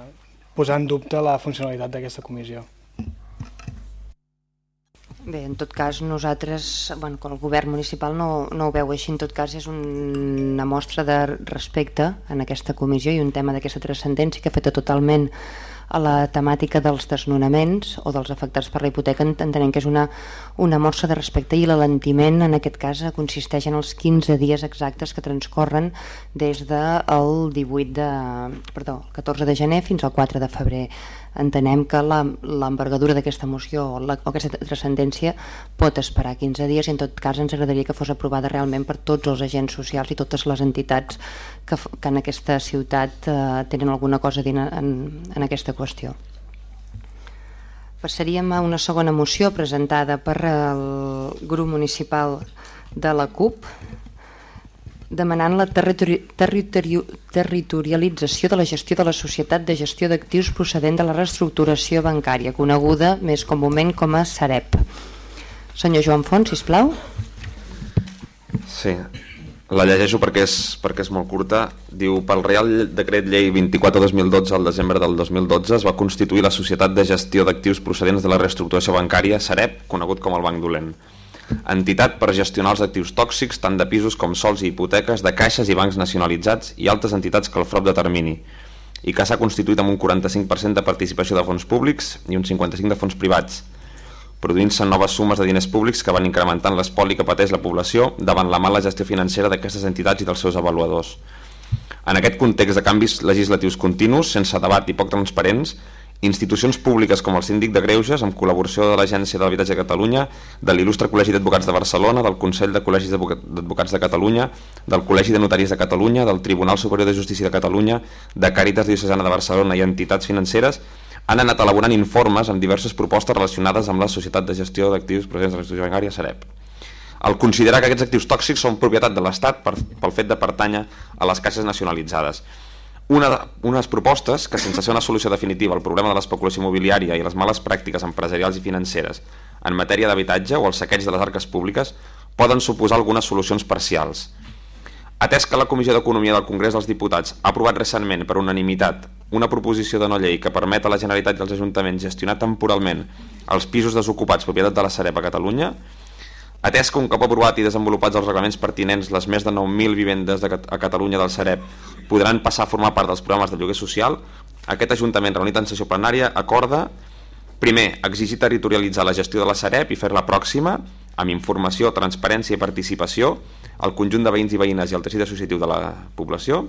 posar en dubte la funcionalitat d'aquesta comissió. Bé, en tot cas, nosaltres, bueno, el govern municipal no, no ho veu així, en tot cas és un, una mostra de respecte en aquesta comissió i un tema d'aquesta transcendència que ha fet totalment a la temàtica dels desnonaments o dels afectats per la hipoteca entenem que és una, una mostra de respecte i l'alentiment en aquest cas consisteix en els 15 dies exactes que transcorren des del 18 de, perdó, el 14 de gener fins al 4 de febrer entenem que l'envergadura d'aquesta moció o, la, o aquesta transcendència pot esperar 15 dies i en tot cas ens agradaria que fos aprovada realment per tots els agents socials i totes les entitats que, que en aquesta ciutat eh, tenen alguna cosa a dir en, en aquesta qüestió. Passaríem a una segona moció presentada per el grup municipal de la CUP demanant la territori territori territorialització de la gestió de la societat de gestió d'actius procedent de la reestructuració bancària, coneguda més comúment com a Sareb. Senyor Joan Font, sisplau. Sí, la llegeixo perquè és, perquè és molt curta. Diu, pel Real Decret Llei 24-2012 al desembre del 2012 es va constituir la Societat de Gestió d'Actius procedents de la reestructuració bancària, Sareb, conegut com el Banc Dolent entitat per gestionar els actius tòxics tant de pisos com sols i hipoteques de caixes i bancs nacionalitzats i altres entitats que el FROP determini i que s'ha constituït amb un 45% de participació de fons públics i un 55% de fons privats, produint-se noves sumes de diners públics que van incrementant l'espoli que pateix la població davant la mala gestió financera d'aquestes entitats i dels seus avaluadors. En aquest context de canvis legislatius continus, sense debat i poc transparents, institucions públiques com el Síndic de Greuges, amb col·laboració de l'Agència de l'Habitatge de Catalunya, de l'Il·lustre Col·legi d'Advocats de Barcelona, del Consell de Col·legis d'Advocats de Catalunya, del Col·legi de Notaris de Catalunya, del Tribunal Superior de Justícia de Catalunya, de Càritas Diocesana de Barcelona i entitats financeres, han anat elaborant informes amb diverses propostes relacionades amb la Societat de Gestió d'Actius Presents de l'Institució Bancària, Sareb. El considerar que aquests actius tòxics són propietat de l'Estat pel fet de pertànyer a les caixes nacionalitzades una, unes propostes que sense ser una solució definitiva al problema de l'especulació immobiliària i les males pràctiques empresarials i financeres en matèria d'habitatge o el saqueig de les arques públiques poden suposar algunes solucions parcials. Atès que la Comissió d'Economia del Congrés dels Diputats ha aprovat recentment per unanimitat una proposició de no llei que permet a la Generalitat i als Ajuntaments gestionar temporalment els pisos desocupats propietat de la Sareb a Catalunya, Atès que un cop aprovat i desenvolupats els reglaments pertinents, les més de 9.000 vivendes de, a Catalunya del Sareb podran passar a formar part dels programes de lloguer social, aquest Ajuntament reunit en sessió plenària acorda primer, exigir territorialitzar la gestió de la Sareb i fer-la pròxima amb informació, transparència i participació al conjunt de veïns i veïnes i al teixit associatiu de la població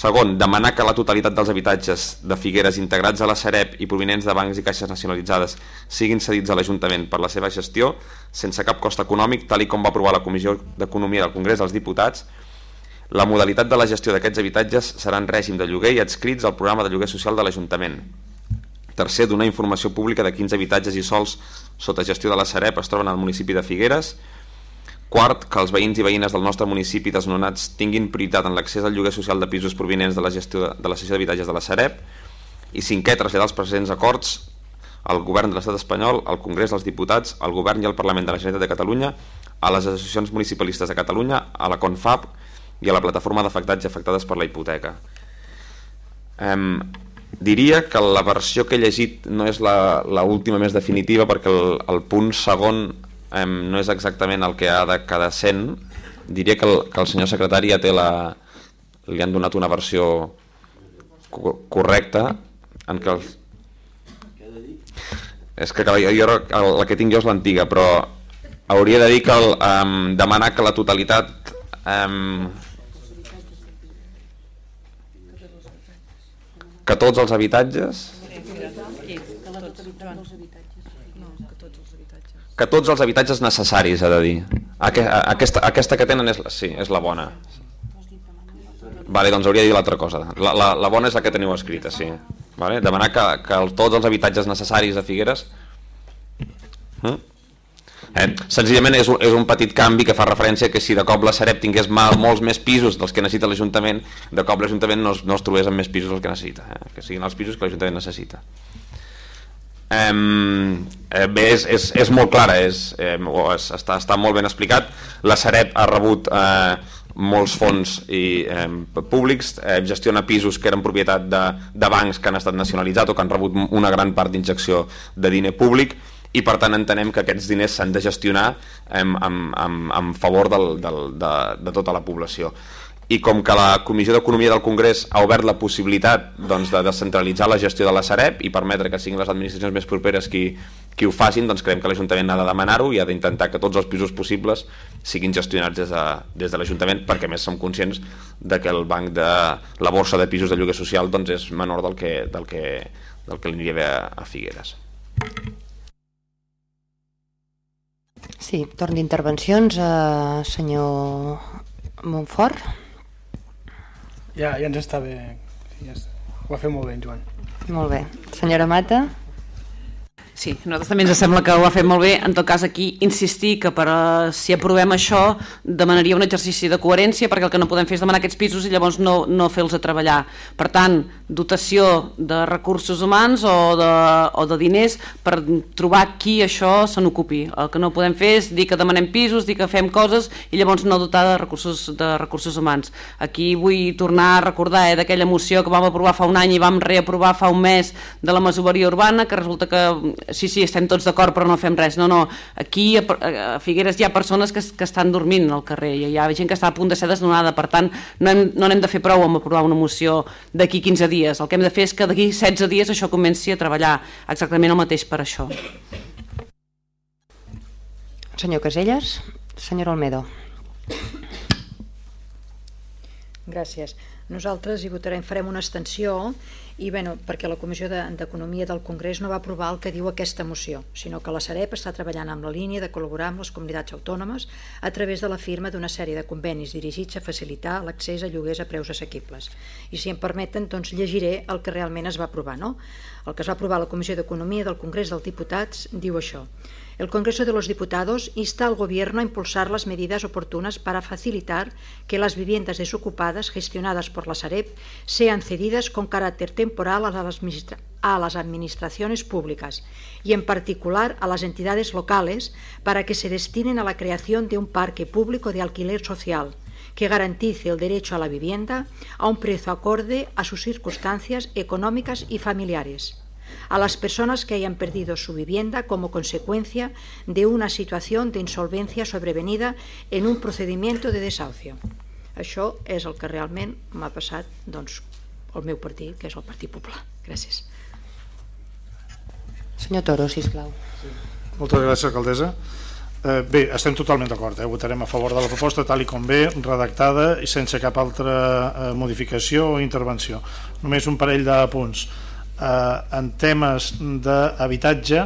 Segon, demanar que la totalitat dels habitatges de Figueres integrats a la Sareb i provinents de bancs i caixes nacionalitzades siguin cedits a l'Ajuntament per la seva gestió sense cap cost econòmic, tal i com va aprovar la Comissió d'Economia del Congrés dels Diputats. La modalitat de la gestió d'aquests habitatges serà en règim de lloguer i adscrits al programa de lloguer social de l'Ajuntament. Tercer, donar informació pública de quins habitatges i sols sota gestió de la Sareb es troben al municipi de Figueres Quart, que els veïns i veïnes del nostre municipi desnonats tinguin prioritat en l'accés al lloguer social de pisos provinents de la gestió de, de la sessió d'habitatges de la Sareb. I cinquè, traslladar els presents acords al govern de l'estat espanyol, al Congrés dels Diputats, al govern i al Parlament de la Generalitat de Catalunya, a les associacions municipalistes de Catalunya, a la CONFAP i a la plataforma d'afectats i afectades per la hipoteca. Um, diria que la versió que he llegit no és la, la última més definitiva perquè el, el punt segon um, no és exactament el que ha de quedar sent diria que el, que el senyor secretari ja té la, li han donat una versió co correcta en què els... és que jo, jo, la que tinc jo és l'antiga però hauria de dir que el, um, demanar que la totalitat um, que tots els habitatges que tots els habitatges necessaris, ha de dir. Aquesta, aquesta que tenen és, sí, és la bona. Vale, doncs hauria de dir l'altra cosa. La, la, la bona és la que teniu escrita, sí. Vale? Demanar que, que el, tots els habitatges necessaris a Figueres... Mm? Eh? Senzillament és un, és un petit canvi que fa referència que si de cop la Sareb tingués mal, molts més pisos dels que necessita l'Ajuntament, de cop l'Ajuntament no, no es trobés amb més pisos dels que necessita, eh? que siguin els pisos que l'Ajuntament necessita. Eh, bé, és, és, és molt clara, és, eh, és, està, està molt ben explicat. La Sareb ha rebut eh, molts fons i, eh, públics, eh, gestiona pisos que eren propietat de, de bancs que han estat nacionalitzats o que han rebut una gran part d'injecció de diner públic i per tant entenem que aquests diners s'han de gestionar eh, en, en, en favor del, del, de, de tota la població i com que la Comissió d'Economia del Congrés ha obert la possibilitat doncs, de descentralitzar la gestió de la Sareb i permetre que siguin les administracions més properes qui, qui ho facin, doncs creiem que l'Ajuntament ha de demanar-ho i ha d'intentar que tots els pisos possibles siguin gestionats des de, de l'Ajuntament perquè més som conscients de que el banc de la borsa de pisos de lloguer social doncs, és menor del que, del que, del que aniria bé a, a Figueres. Sí, torn d'intervencions, eh, senyor Montfort. Ja, ja ens està bé. Ja està. Ho va fer molt bé, Joan. Molt bé. Senyora Mata? Sí, a nosaltres també ens sembla que ho ha fet molt bé. En tot cas, aquí insistir que per, uh, si aprovem això demanaria un exercici de coherència perquè el que no podem fer és demanar aquests pisos i llavors no, no fer-los a treballar. Per tant, dotació de recursos humans o de, o de diners per trobar qui això se n'ocupi. El que no podem fer és dir que demanem pisos, dir que fem coses i llavors no dotar de recursos, de recursos humans. Aquí vull tornar a recordar eh, d'aquella moció que vam aprovar fa un any i vam reaprovar fa un mes de la masoveria urbana, que resulta que sí, sí, estem tots d'acord però no fem res, no, no, aquí a, a Figueres hi ha persones que, que estan dormint al carrer, i hi ha gent que està a punt de ser desnonada, per tant no hem, no n'hem de fer prou amb aprovar una moció d'aquí 15 dies, el que hem de fer és que d'aquí 16 dies això comenci a treballar exactament el mateix per això. Senyor Caselles, senyora Olmedo. Gràcies. Nosaltres hi votarem, farem una extensió i bueno, perquè la Comissió d'Economia de, del Congrés no va aprovar el que diu aquesta moció, sinó que la Sareb està treballant amb la línia de col·laborar amb les comunitats autònomes a través de la firma d'una sèrie de convenis dirigits a facilitar l'accés a lloguers a preus assequibles. I si em permeten, doncs llegiré el que realment es va aprovar. No? El que es va aprovar la Comissió d'Economia del Congrés dels Diputats diu això. El Congreso de los Diputados insta al Gobierno a impulsar las medidas oportunas para facilitar que las viviendas desocupadas gestionadas por la Sareb sean cedidas con carácter temporal a las, a las administraciones públicas y en particular a las entidades locales para que se destinen a la creación de un parque público de alquiler social que garantice el derecho a la vivienda a un precio acorde a sus circunstancias económicas y familiares a las personas que hayan perdido su vivienda como consecuencia de una situación de insolvencia sobrevenida en un procedimiento de desahucio. Això és el que realment m'ha passat doncs, el meu partit, que és el Partit Popular. Gràcies. Senyor Toro, sisplau. Moltes gràcies, alcaldessa. Eh, bé, estem totalment d'acord, eh? votarem a favor de la proposta tal i com ve, redactada i sense cap altra eh, modificació o intervenció. Només un parell de punts en temes d'habitatge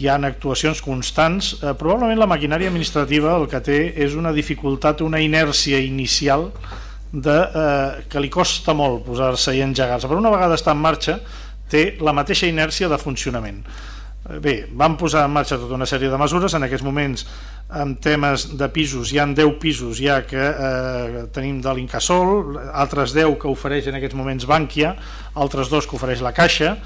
hi han actuacions constants. Eh, probablement la maquinària administrativa el que té és una dificultat, una inèrcia inicial de, eh, que li costa molt posar-se i engegar-se. Però una vegada està en marxa té la mateixa inèrcia de funcionament. Bé, vam posar en marxa tota una sèrie de mesures, en aquests moments en temes de pisos, hi han 10 pisos ja que eh, tenim de l'Incasol, altres 10 que ofereix en aquests moments Bànquia, altres dos que ofereix la Caixa,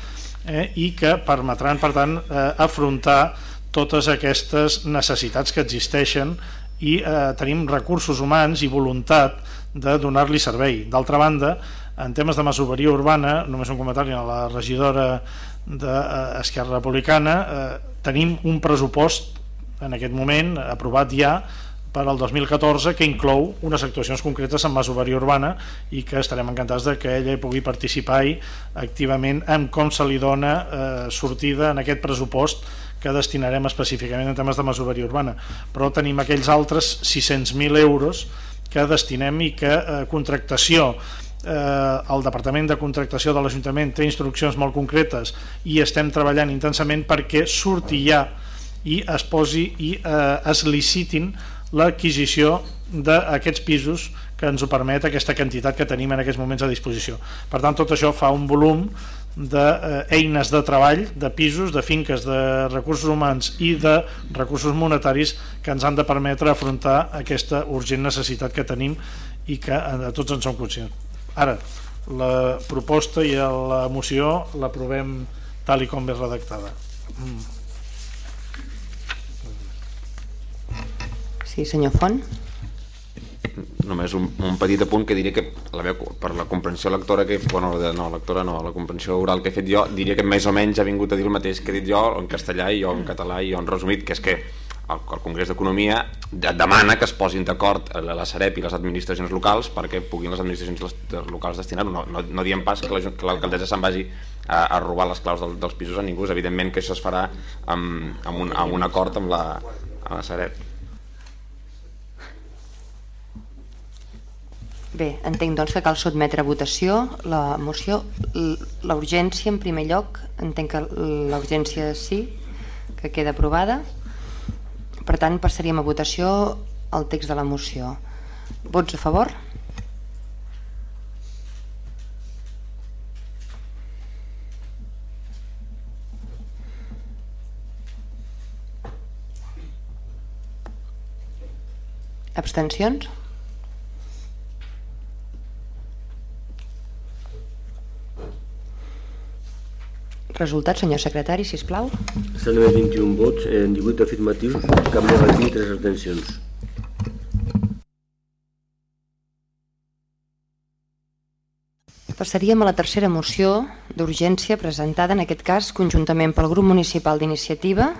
eh, i que permetran, per tant, eh, afrontar totes aquestes necessitats que existeixen i eh, tenim recursos humans i voluntat de donar-li servei. D'altra banda, en temes de masoveria urbana, només un comentari a la regidora d'Esquerra Republicana, eh, tenim un pressupost en aquest moment aprovat ja per al 2014 que inclou unes actuacions concretes en masoveria urbana i que estarem encantats de que ella hi pugui participar activament en com se li dona eh, sortida en aquest pressupost que destinarem específicament en temes de masoveria urbana. Però tenim aquells altres 600.000 euros que destinem i que eh, contractació eh, el Departament de Contractació de l'Ajuntament té instruccions molt concretes i estem treballant intensament perquè surti ja i es posi i eh, es licitin l'adquisició d'aquests pisos que ens ho permet aquesta quantitat que tenim en aquests moments a disposició. Per tant, tot això fa un volum d'eines de treball, de pisos, de finques, de recursos humans i de recursos monetaris que ens han de permetre afrontar aquesta urgent necessitat que tenim i que a tots en som conscients. Ara, la proposta i la moció l'aprovem tal i com és redactada. Mm. Sí, senyor Font. Només un, un petit apunt que diria que la meva, per la comprensió lectora que bueno, no, lectora no, la comprensió oral que he fet jo diria que més o menys ha vingut a dir el mateix que he dit jo en castellà i jo en català i jo en resumit que és que el, el Congrés d'Economia demana que es posin d'acord la Sareb i les administracions locals perquè puguin les administracions locals destinar-ho no, no, no diem pas que l'alcaldessa se'n vagi a, a robar les claus del, dels pisos a ningú evidentment que això es farà amb, amb, un, amb un acord amb la, amb la Sareb Bé, entenc doncs que cal sotmetre a votació la moció. La urgència, en primer lloc, entenc que la urgència sí, que queda aprovada. Per tant, passaríem a votació el text de la moció. Vots a favor? Abstencions? Resultat, senyor secretari, si plau. S'han emès 21 vots, en 18 afirmatius, cap negatiu i 3 abstencions. Passaríem a la tercera moció d'urgència presentada, en aquest cas, conjuntament pel grup municipal d'iniciativa,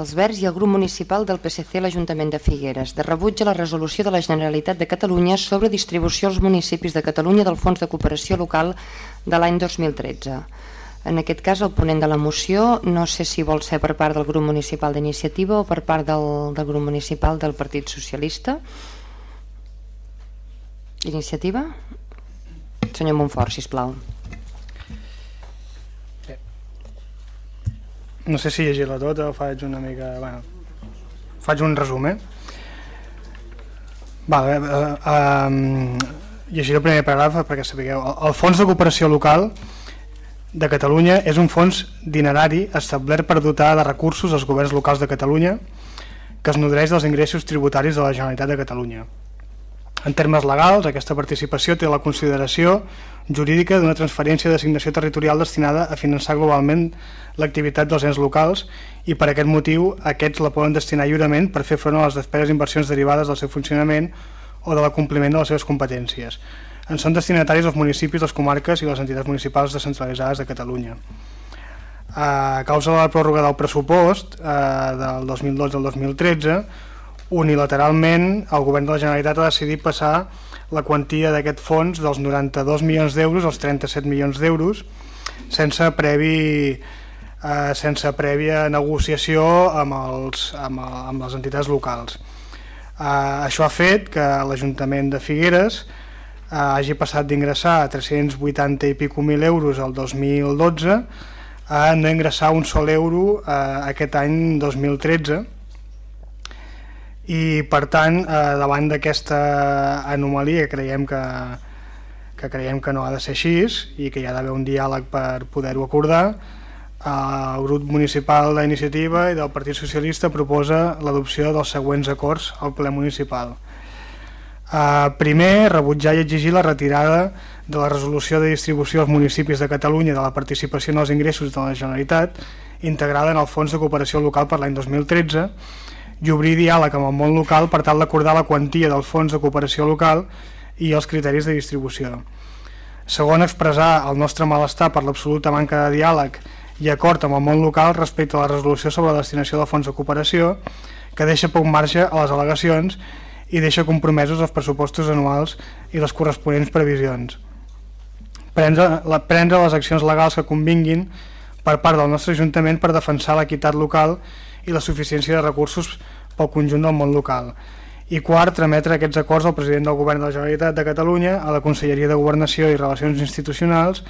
els Verds i el grup municipal del PSC a l'Ajuntament de Figueres, de rebuig a la resolució de la Generalitat de Catalunya sobre distribució als municipis de Catalunya del Fons de Cooperació Local de l'any 2013. En aquest cas, el ponent de la moció no sé si vol ser per part del grup municipal d'iniciativa o per part del, del grup municipal del Partit Socialista. Iniciativa? Senyor Montfort, sisplau. No sé si llegir-la tota o faig una mica... Bueno, faig un resum, eh? Vale, eh, eh, llegiré el primer paràgraf perquè sapigueu. El, el Fons de Cooperació Local de Catalunya és un fons dinerari establert per dotar de recursos als governs locals de Catalunya que es nodreix dels ingressos tributaris de la Generalitat de Catalunya. En termes legals, aquesta participació té la consideració jurídica d'una transferència d'assignació territorial destinada a finançar globalment l'activitat dels ens locals i per aquest motiu aquests la poden destinar lliurement per fer front a les despeses i inversions derivades del seu funcionament o de l'acompliment de les seves competències en són destinataris els municipis, les comarques i les entitats municipals descentralitzades de Catalunya. A causa de la pròrroga del pressupost eh, del 2012 al 2013, unilateralment el govern de la Generalitat ha decidit passar la quantia d'aquest fons dels 92 milions d'euros als 37 milions d'euros sense previ eh, sense prèvia negociació amb, els, amb, amb les entitats locals. Eh, això ha fet que l'Ajuntament de Figueres eh, hagi passat d'ingressar 380 i pico mil euros el 2012 a no ingressar un sol euro eh, aquest any 2013 i per tant eh, davant d'aquesta anomalia creiem que, que creiem que no ha de ser així i que hi ha d'haver un diàleg per poder-ho acordar el grup municipal d'iniciativa i del Partit Socialista proposa l'adopció dels següents acords al ple municipal Uh, primer, rebutjar i exigir la retirada de la resolució de distribució als municipis de Catalunya de la participació en els ingressos de la Generalitat integrada en el Fons de Cooperació Local per l'any 2013 i obrir diàleg amb el món local per tal d'acordar la quantia del Fons de Cooperació Local i els criteris de distribució. Segon, expressar el nostre malestar per l'absoluta manca de diàleg i acord amb el món local respecte a la resolució sobre la destinació del fons de cooperació que deixa poc marge a les al·legacions i deixa compromesos els pressupostos anuals i les corresponents previsions. Prendre, les accions legals que convinguin per part del nostre Ajuntament per defensar l'equitat local i la suficiència de recursos pel conjunt del món local. I quart, trametre aquests acords al president del Govern de la Generalitat de Catalunya, a la Conselleria de Governació i Relacions Institucionals,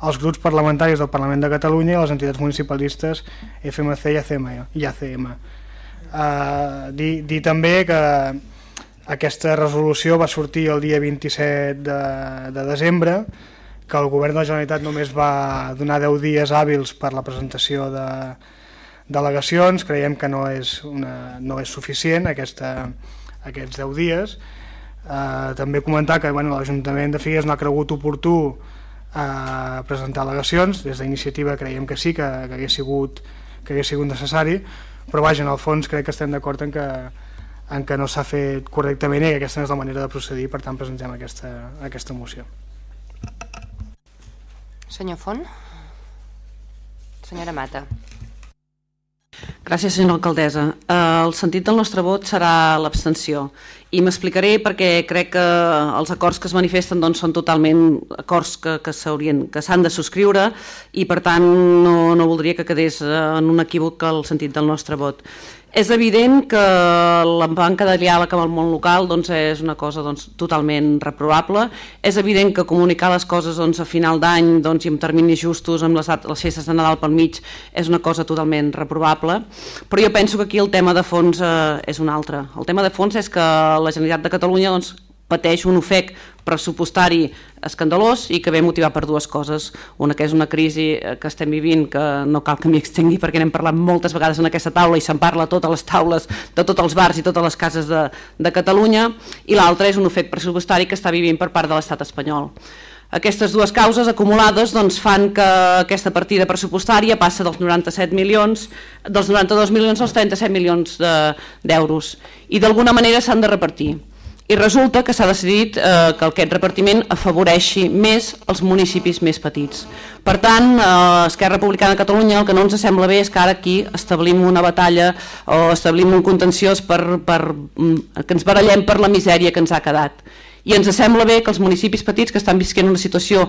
als grups parlamentaris del Parlament de Catalunya i a les entitats municipalistes FMC i ACM. I ACM. Uh, dir, dir també que aquesta resolució va sortir el dia 27 de, de desembre, que el govern de la Generalitat només va donar 10 dies hàbils per la presentació de delegacions, creiem que no és, una, no és suficient aquesta, aquests 10 dies. Eh, també comentar que bueno, l'Ajuntament de Figueres no ha cregut oportú eh, presentar al·legacions, des d'iniciativa creiem que sí, que, que, hagués sigut, que hagués sigut necessari, però vaja, en el fons crec que estem d'acord en que en què no s'ha fet correctament i que aquesta no és la manera de procedir, per tant presentem aquesta, aquesta moció. Senyor Font? Senyora Mata. Gràcies, senyora alcaldessa. El sentit del nostre vot serà l'abstenció i m'explicaré perquè crec que els acords que es manifesten doncs, són totalment acords que, que s'han de subscriure i per tant no, no voldria que quedés en un equívoc el sentit del nostre vot. És evident que la banca de diàleg amb el món local doncs, és una cosa doncs, totalment reprobable. És evident que comunicar les coses doncs, a final d'any doncs, i amb terminis justos amb les, les festes de Nadal pel mig és una cosa totalment reprobable. Però jo penso que aquí el tema de fons eh, és un altre. El tema de fons és que la Generalitat de Catalunya doncs, pateix un ofec pressupostari escandalós i que ve motivat per dues coses. Una que és una crisi eh, que estem vivint, que no cal que m'hi extengui perquè n'hem parlat moltes vegades en aquesta taula i se'n parla a totes les taules de tots els bars i totes les cases de, de Catalunya, i l'altra és un ofec pressupostari que està vivint per part de l'estat espanyol. Aquestes dues causes acumulades doncs, fan que aquesta partida pressupostària passa dels 97 milions, dels 92 milions als 37 milions d'euros de, i d'alguna manera s'han de repartir i resulta que s'ha decidit eh, que aquest repartiment afavoreixi més els municipis més petits. Per tant, eh, Esquerra Republicana de Catalunya el que no ens sembla bé és que ara aquí establim una batalla o establim un contenciós per, per, mm, que ens barallem per la misèria que ens ha quedat. I ens sembla bé que els municipis petits que estan visquent una situació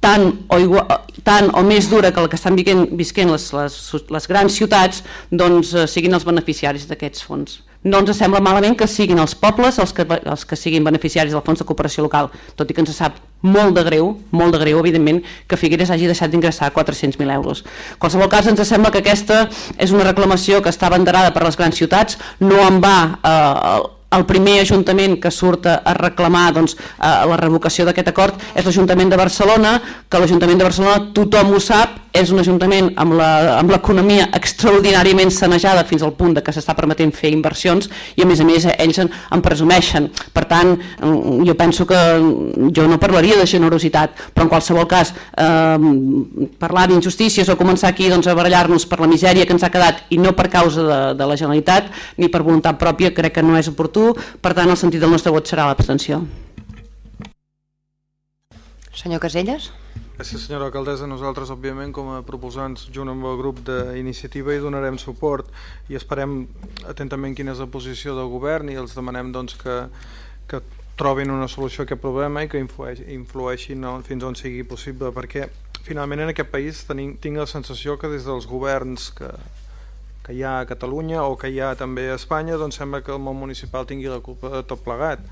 tant o, igual, tant o més dura que la que estan visquent les, les, les grans ciutats doncs, eh, siguin els beneficiaris d'aquests fons no ens sembla malament que siguin els pobles els que, els que siguin beneficiaris del Fons de Cooperació Local, tot i que ens sap molt de greu, molt de greu, evidentment, que Figueres hagi deixat d'ingressar 400.000 euros. En qualsevol cas, ens sembla que aquesta és una reclamació que està banderada per les grans ciutats, no en va eh, el primer ajuntament que surt a reclamar doncs, la revocació d'aquest acord és l'Ajuntament de Barcelona, que l'Ajuntament de Barcelona tothom ho sap, és un ajuntament amb l'economia extraordinàriament sanejada fins al punt de que s'està permetent fer inversions i a més a més ells en, en presumeixen. Per tant, mm, jo penso que jo no parlaria de generositat, però en qualsevol cas eh, parlar d'injustícies o començar aquí doncs, a barallar-nos per la misèria que ens ha quedat i no per causa de, de la Generalitat ni per voluntat pròpia crec que no és oportú, per tant el sentit del nostre vot serà l'abstenció. Senyor Caselles? Gràcies, senyora alcaldessa. Nosaltres, òbviament, com a proposants, junt amb el grup d'iniciativa, hi donarem suport i esperem atentament quina és la posició del govern i els demanem doncs, que, que trobin una solució a aquest problema i que influeix, influeixin fins on sigui possible, perquè finalment en aquest país tenim, tinc la sensació que des dels governs que, que hi ha a Catalunya o que hi ha també a Espanya, doncs sembla que el món municipal tingui la culpa de tot plegat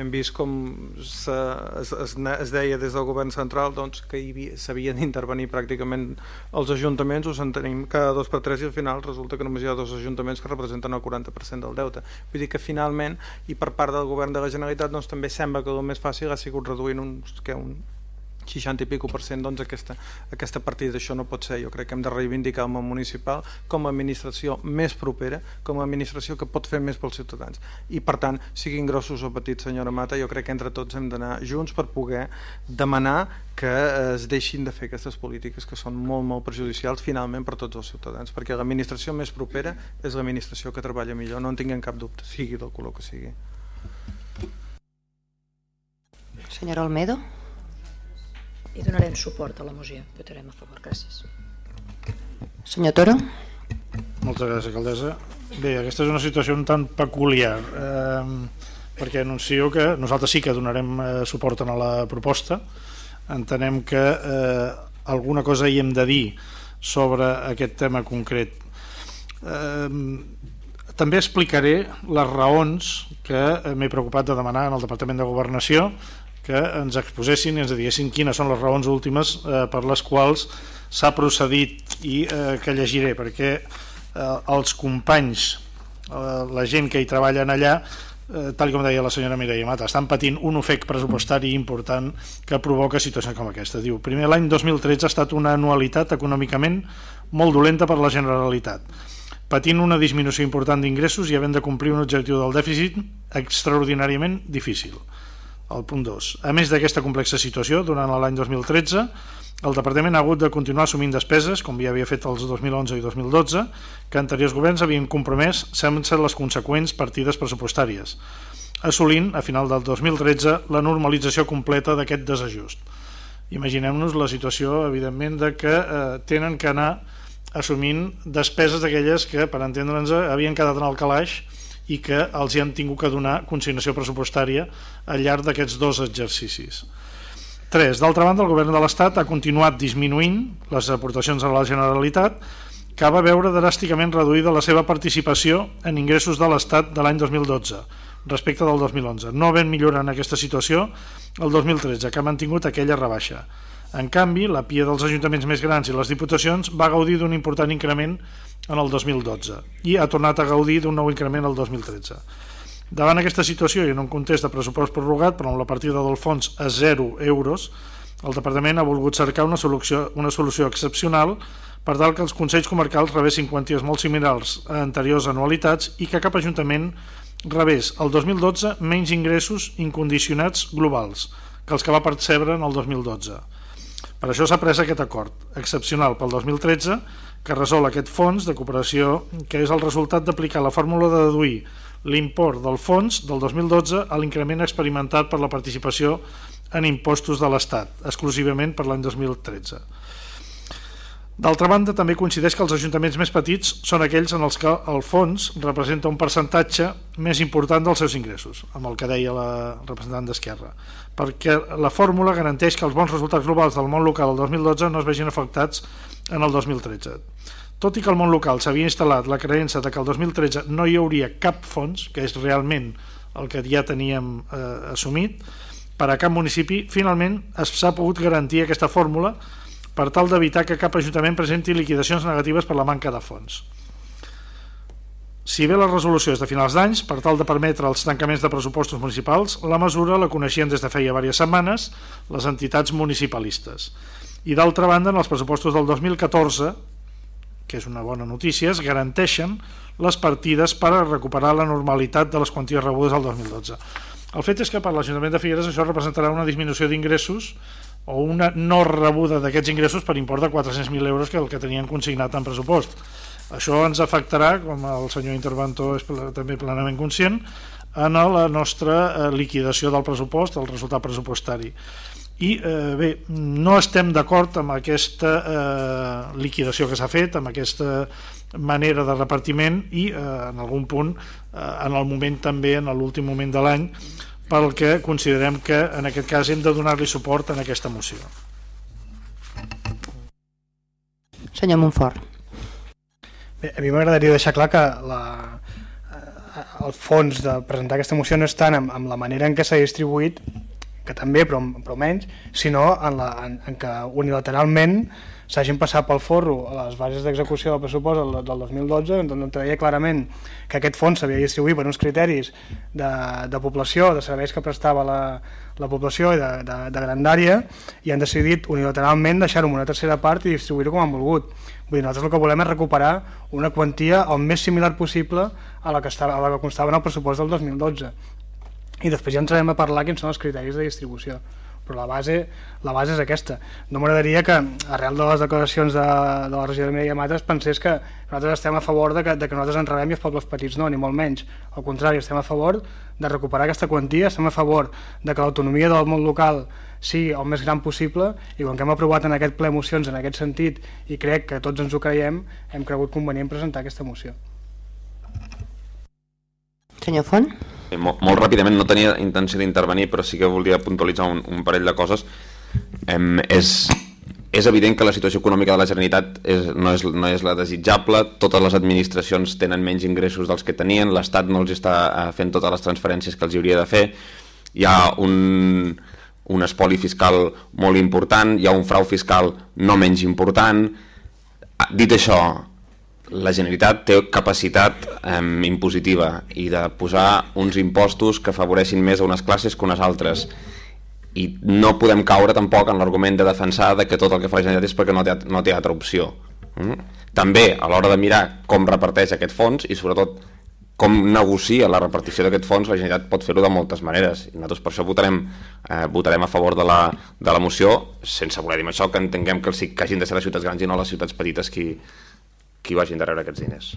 hem vist com se, es, es, es deia des del govern central doncs, que s'havien d'intervenir pràcticament els ajuntaments, us en tenim cada dos per tres i al final resulta que només hi ha dos ajuntaments que representen el 40% del deute. Vull dir que finalment, i per part del govern de la Generalitat, doncs, també sembla que el més fàcil ha sigut reduint uns, que un 60 i pico per cent doncs aquesta, aquesta partida. Això no pot ser, jo crec que hem de reivindicar el món municipal com a administració més propera, com a administració que pot fer més pels ciutadans. I per tant, siguin grossos o petits senyora Mata, jo crec que entre tots hem d'anar junts per poder demanar que es deixin de fer aquestes polítiques que són molt molt perjudicials finalment per tots els ciutadans, perquè l'administració més propera és l'administració que treballa millor, no en tinguem cap dubte, sigui del color que sigui. Senyora Olmedo. I donarem suport a la moció. Votarem a favor. Gràcies. Senyor Toro. Moltes gràcies, alcaldessa. Bé, aquesta és una situació un tant peculiar, eh, perquè anuncio que nosaltres sí que donarem eh, suport a la proposta. Entenem que eh, alguna cosa hi hem de dir sobre aquest tema concret. Eh, també explicaré les raons que m'he preocupat de demanar en el Departament de Governació que ens exposessin i ens diguessin quines són les raons últimes eh, per les quals s'ha procedit i eh, que llegiré perquè eh, els companys eh, la gent que hi treballen allà eh, tal com deia la senyora Mireia Mata estan patint un ofec pressupostari important que provoca situacions com aquesta. Diu, primer l'any 2013 ha estat una anualitat econòmicament molt dolenta per la Generalitat patint una disminució important d'ingressos i havent de complir un objectiu del dèficit extraordinàriament difícil el punt 2. A més d'aquesta complexa situació, durant l'any 2013, el Departament ha hagut de continuar assumint despeses, com ja havia fet els 2011 i 2012, que anteriors governs havien compromès sense les conseqüents partides pressupostàries, assolint, a final del 2013, la normalització completa d'aquest desajust. Imaginem-nos la situació, evidentment, de que eh, tenen que anar assumint despeses d'aquelles que, per entendre'ns, havien quedat en el calaix i que els hi han tingut que donar consignació pressupostària al llarg d'aquests dos exercicis. 3. D'altra banda, el govern de l'Estat ha continuat disminuint les aportacions a la Generalitat que va veure dràsticament reduïda la seva participació en ingressos de l'Estat de l'any 2012 respecte del 2011. No ven millorant aquesta situació el 2013, que ha mantingut aquella rebaixa. En canvi, la PIA dels ajuntaments més grans i les diputacions va gaudir d'un important increment en el 2012 i ha tornat a gaudir d'un nou increment el 2013. Davant aquesta situació i en un context de pressupost prorrogat però amb la partida del fons a 0 euros, el Departament ha volgut cercar una solució, una solució excepcional per tal que els Consells Comarcals rebessin quanties molt similars a anteriors anualitats i que cap Ajuntament rebés el 2012 menys ingressos incondicionats globals que els que va percebre en el 2012. Per això s'ha pres aquest acord, excepcional pel 2013, que resol aquest fons de cooperació que és el resultat d'aplicar la fórmula de deduir l'import del fons del 2012 a l'increment experimentat per la participació en impostos de l'Estat, exclusivament per l'any 2013. D'altra banda, també coincideix que els ajuntaments més petits són aquells en els que el fons representa un percentatge més important dels seus ingressos, amb el que deia la representant d'Esquerra, perquè la fórmula garanteix que els bons resultats globals del món local el 2012 no es vegin afectats en el 2013. Tot i que el món local s'havia instal·lat la creença de que el 2013 no hi hauria cap fons, que és realment el que ja teníem eh, assumit, per a cap municipi, finalment s'ha pogut garantir aquesta fórmula per tal d'evitar que cap ajuntament presenti liquidacions negatives per la manca de fons. Si bé la resolució és de finals d'anys, per tal de permetre els tancaments de pressupostos municipals, la mesura la coneixien des de feia diverses setmanes les entitats municipalistes. I d'altra banda, en els pressupostos del 2014, que és una bona notícia, es garanteixen les partides per a recuperar la normalitat de les quanties rebudes al 2012. El fet és que per l'Ajuntament de Figueres això representarà una disminució d'ingressos o una no rebuda d'aquests ingressos per import de 400.000 euros que el que tenien consignat en pressupost. Això ens afectarà, com el senyor interventor és també plenament conscient, en la nostra eh, liquidació del pressupost, el resultat pressupostari. I eh, bé, no estem d'acord amb aquesta eh, liquidació que s'ha fet, amb aquesta manera de repartiment i eh, en algun punt, eh, en el moment també, en l'últim moment de l'any, pel que considerem que en aquest cas hem de donar-li suport en aquesta moció. Senyor Montfort. Bé, a mi m'agradaria deixar clar que la, eh, el fons de presentar aquesta moció no és tant amb, amb la manera en què s'ha distribuït, que també, però, però menys, sinó en, la, en, en que unilateralment s'hagin passat pel forro a les bases d'execució del pressupost del, del 2012, on treia clarament que aquest fons s'havia distribuït per uns criteris de, de població, de serveis que prestava la, la població i de, de, de grandària i han decidit unilateralment deixar-ho en una tercera part i distribuir-ho com han volgut. Vull dir, nosaltres el que volem és recuperar una quantia el més similar possible a la que, estava, a la que constava en el pressupost del 2012. I després ja entrarem a parlar quins són els criteris de distribució però la base, la base és aquesta. No m'agradaria que, arrel de les declaracions de, de la regió de Mireia Mates, pensés que nosaltres estem a favor de que, de que nosaltres ens rebem i els pobles petits no, ni molt menys. Al contrari, estem a favor de recuperar aquesta quantia, estem a favor de que l'autonomia del món local sigui el més gran possible i quan hem aprovat en aquest ple mocions en aquest sentit i crec que tots ens ho creiem, hem cregut convenient presentar aquesta moció. Senyor Font? Molt, molt ràpidament, no tenia intenció d'intervenir, però sí que volia puntualitzar un, un parell de coses. Em, és, és evident que la situació econòmica de la Generalitat és, no, és, no és la desitjable, totes les administracions tenen menys ingressos dels que tenien, l'Estat no els està eh, fent totes les transferències que els hauria de fer, hi ha un, un espoli fiscal molt important, hi ha un frau fiscal no menys important. Dit això, la Generalitat té capacitat eh, impositiva i de posar uns impostos que afavoreixin més a unes classes que unes altres i no podem caure tampoc en l'argument de defensar de que tot el que fa la Generalitat és perquè no té, no té altra opció mm? també a l'hora de mirar com reparteix aquest fons i sobretot com negocia la repartició d'aquest fons, la Generalitat pot fer-ho de moltes maneres. I nosaltres per això votarem, eh, votarem a favor de la, de la moció, sense voler dir això, que entenguem que, els, que hagin de ser les ciutats grans i no les ciutats petites qui, qui vagin de rebre aquests diners.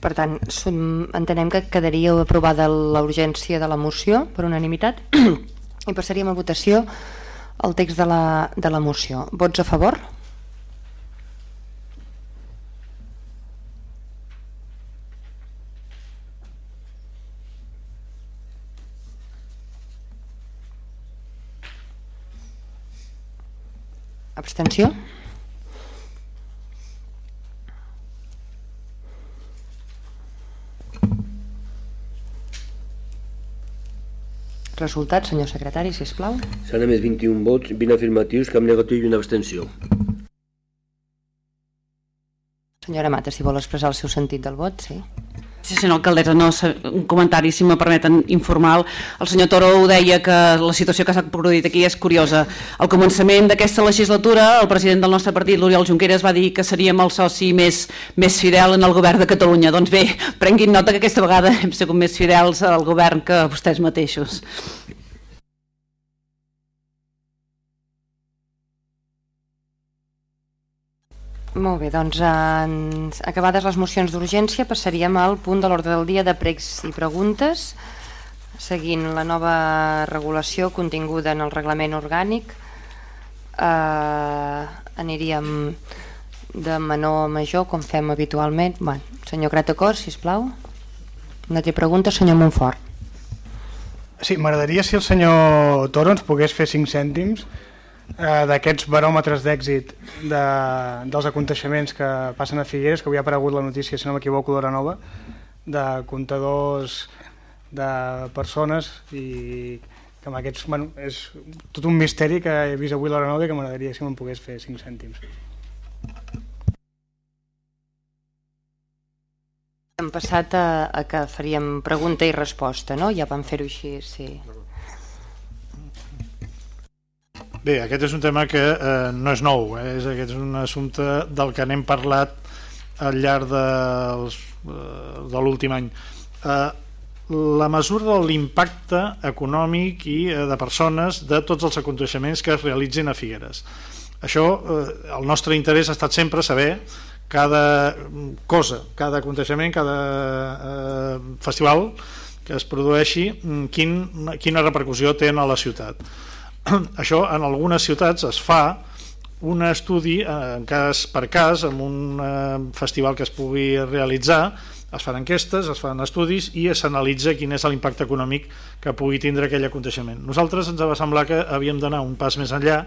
Per tant, som, entenem que quedaria aprovada la urgència de la moció per unanimitat i passaríem a votació el text de la, de la moció. Vots a favor? Abstenció? Resultat, senyor secretari, si plau. S'han emès 21 vots, 20 afirmatius, cap negatiu i una abstenció. Senyora Mata, si vol expressar el seu sentit del vot, sí. Sí, senyor alcaldessa, no, un comentari, si me permeten, informal. El senyor Toro ho deia que la situació que s'ha produït aquí és curiosa. Al començament d'aquesta legislatura, el president del nostre partit, l'Oriol Junqueras, va dir que seríem el soci més, més fidel en el govern de Catalunya. Doncs bé, prenguin nota que aquesta vegada hem sigut més fidels al govern que vostès mateixos. Molt bé, doncs en, acabades les mocions d'urgència passaríem al punt de l'ordre del dia de pregs i preguntes seguint la nova regulació continguda en el reglament orgànic. Eh, aniríem de menor a major com fem habitualment. Bueno, senyor Cratacor, sisplau. Una altra pregunta, senyor Montfort. Sí, m'agradaria si el senyor Toro ens pogués fer 5 cèntims eh, d'aquests baròmetres d'èxit de, dels aconteixements que passen a Figueres, que avui ha aparegut la notícia, si no m'equivoco, d'Hora Nova, de comptadors de persones i que amb aquests, bueno, és tot un misteri que he vist avui l'Hora Nova i que m'agradaria si me'n pogués fer 5 cèntims. Hem passat a, a que faríem pregunta i resposta, no? Ja vam fer-ho així, sí. Bé, aquest és un tema que eh, no és nou, eh? és, aquest és un assumpte del que n'hem parlat al llarg dels, eh, de l'últim any. Eh, la mesura de l'impacte econòmic i eh, de persones de tots els aconteixements que es realitzin a Figueres. Això, eh, el nostre interès ha estat sempre saber cada cosa, cada aconteixement, cada eh, festival que es produeixi, mm, quin, quina repercussió té a la ciutat això en algunes ciutats es fa un estudi eh, en cas per cas amb un eh, festival que es pugui realitzar es fan enquestes, es fan estudis i s'analitza quin és l'impacte econòmic que pugui tindre aquell aconteixement. Nosaltres ens va semblar que havíem d'anar un pas més enllà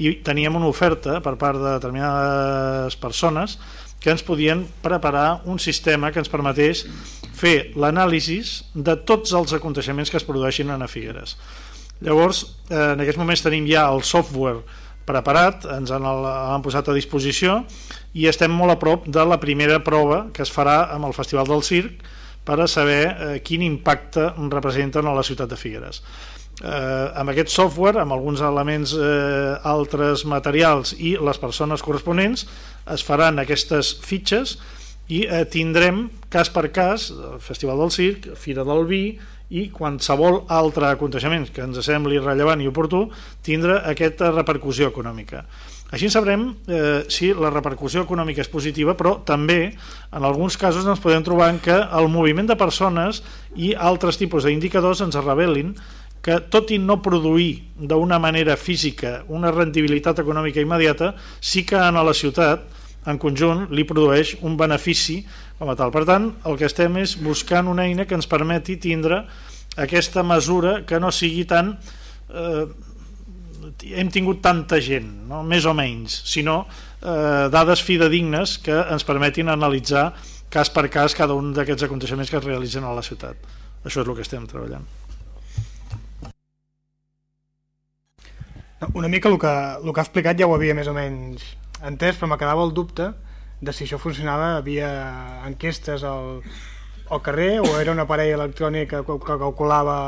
i teníem una oferta per part de determinades persones que ens podien preparar un sistema que ens permetés fer l'anàlisi de tots els aconteixements que es produeixin a Figueres. Llavors, eh, en aquests moments tenim ja el software preparat, ens l'han posat a disposició i estem molt a prop de la primera prova que es farà amb el Festival del Circ per a saber eh, quin impacte representen a la ciutat de Figueres. Eh, amb aquest software, amb alguns elements eh, altres materials i les persones corresponents, es faran aquestes fitxes i eh, tindrem cas per cas el Festival del Circ, Fira del Vi i qualsevol altre aconteixement que ens sembli rellevant i oportú tindre aquesta repercussió econòmica. Així sabrem eh, si la repercussió econòmica és positiva, però també en alguns casos ens podem trobar en que el moviment de persones i altres tipus d'indicadors ens revelin que tot i no produir d'una manera física una rendibilitat econòmica immediata, sí que en la ciutat en conjunt li produeix un benefici com a tal. Per tant, el que estem és buscant una eina que ens permeti tindre aquesta mesura que no sigui tan... Eh, hem tingut tanta gent, no? més o menys, sinó eh, dades fidedignes que ens permetin analitzar cas per cas cada un d'aquests aconteixements que es realitzen a la ciutat. Això és el que estem treballant. Una mica el que, el que ha explicat ja ho havia més o menys entès, però me quedava el dubte de si això funcionava via enquestes al, al carrer o era un aparell electrònic que, que calculava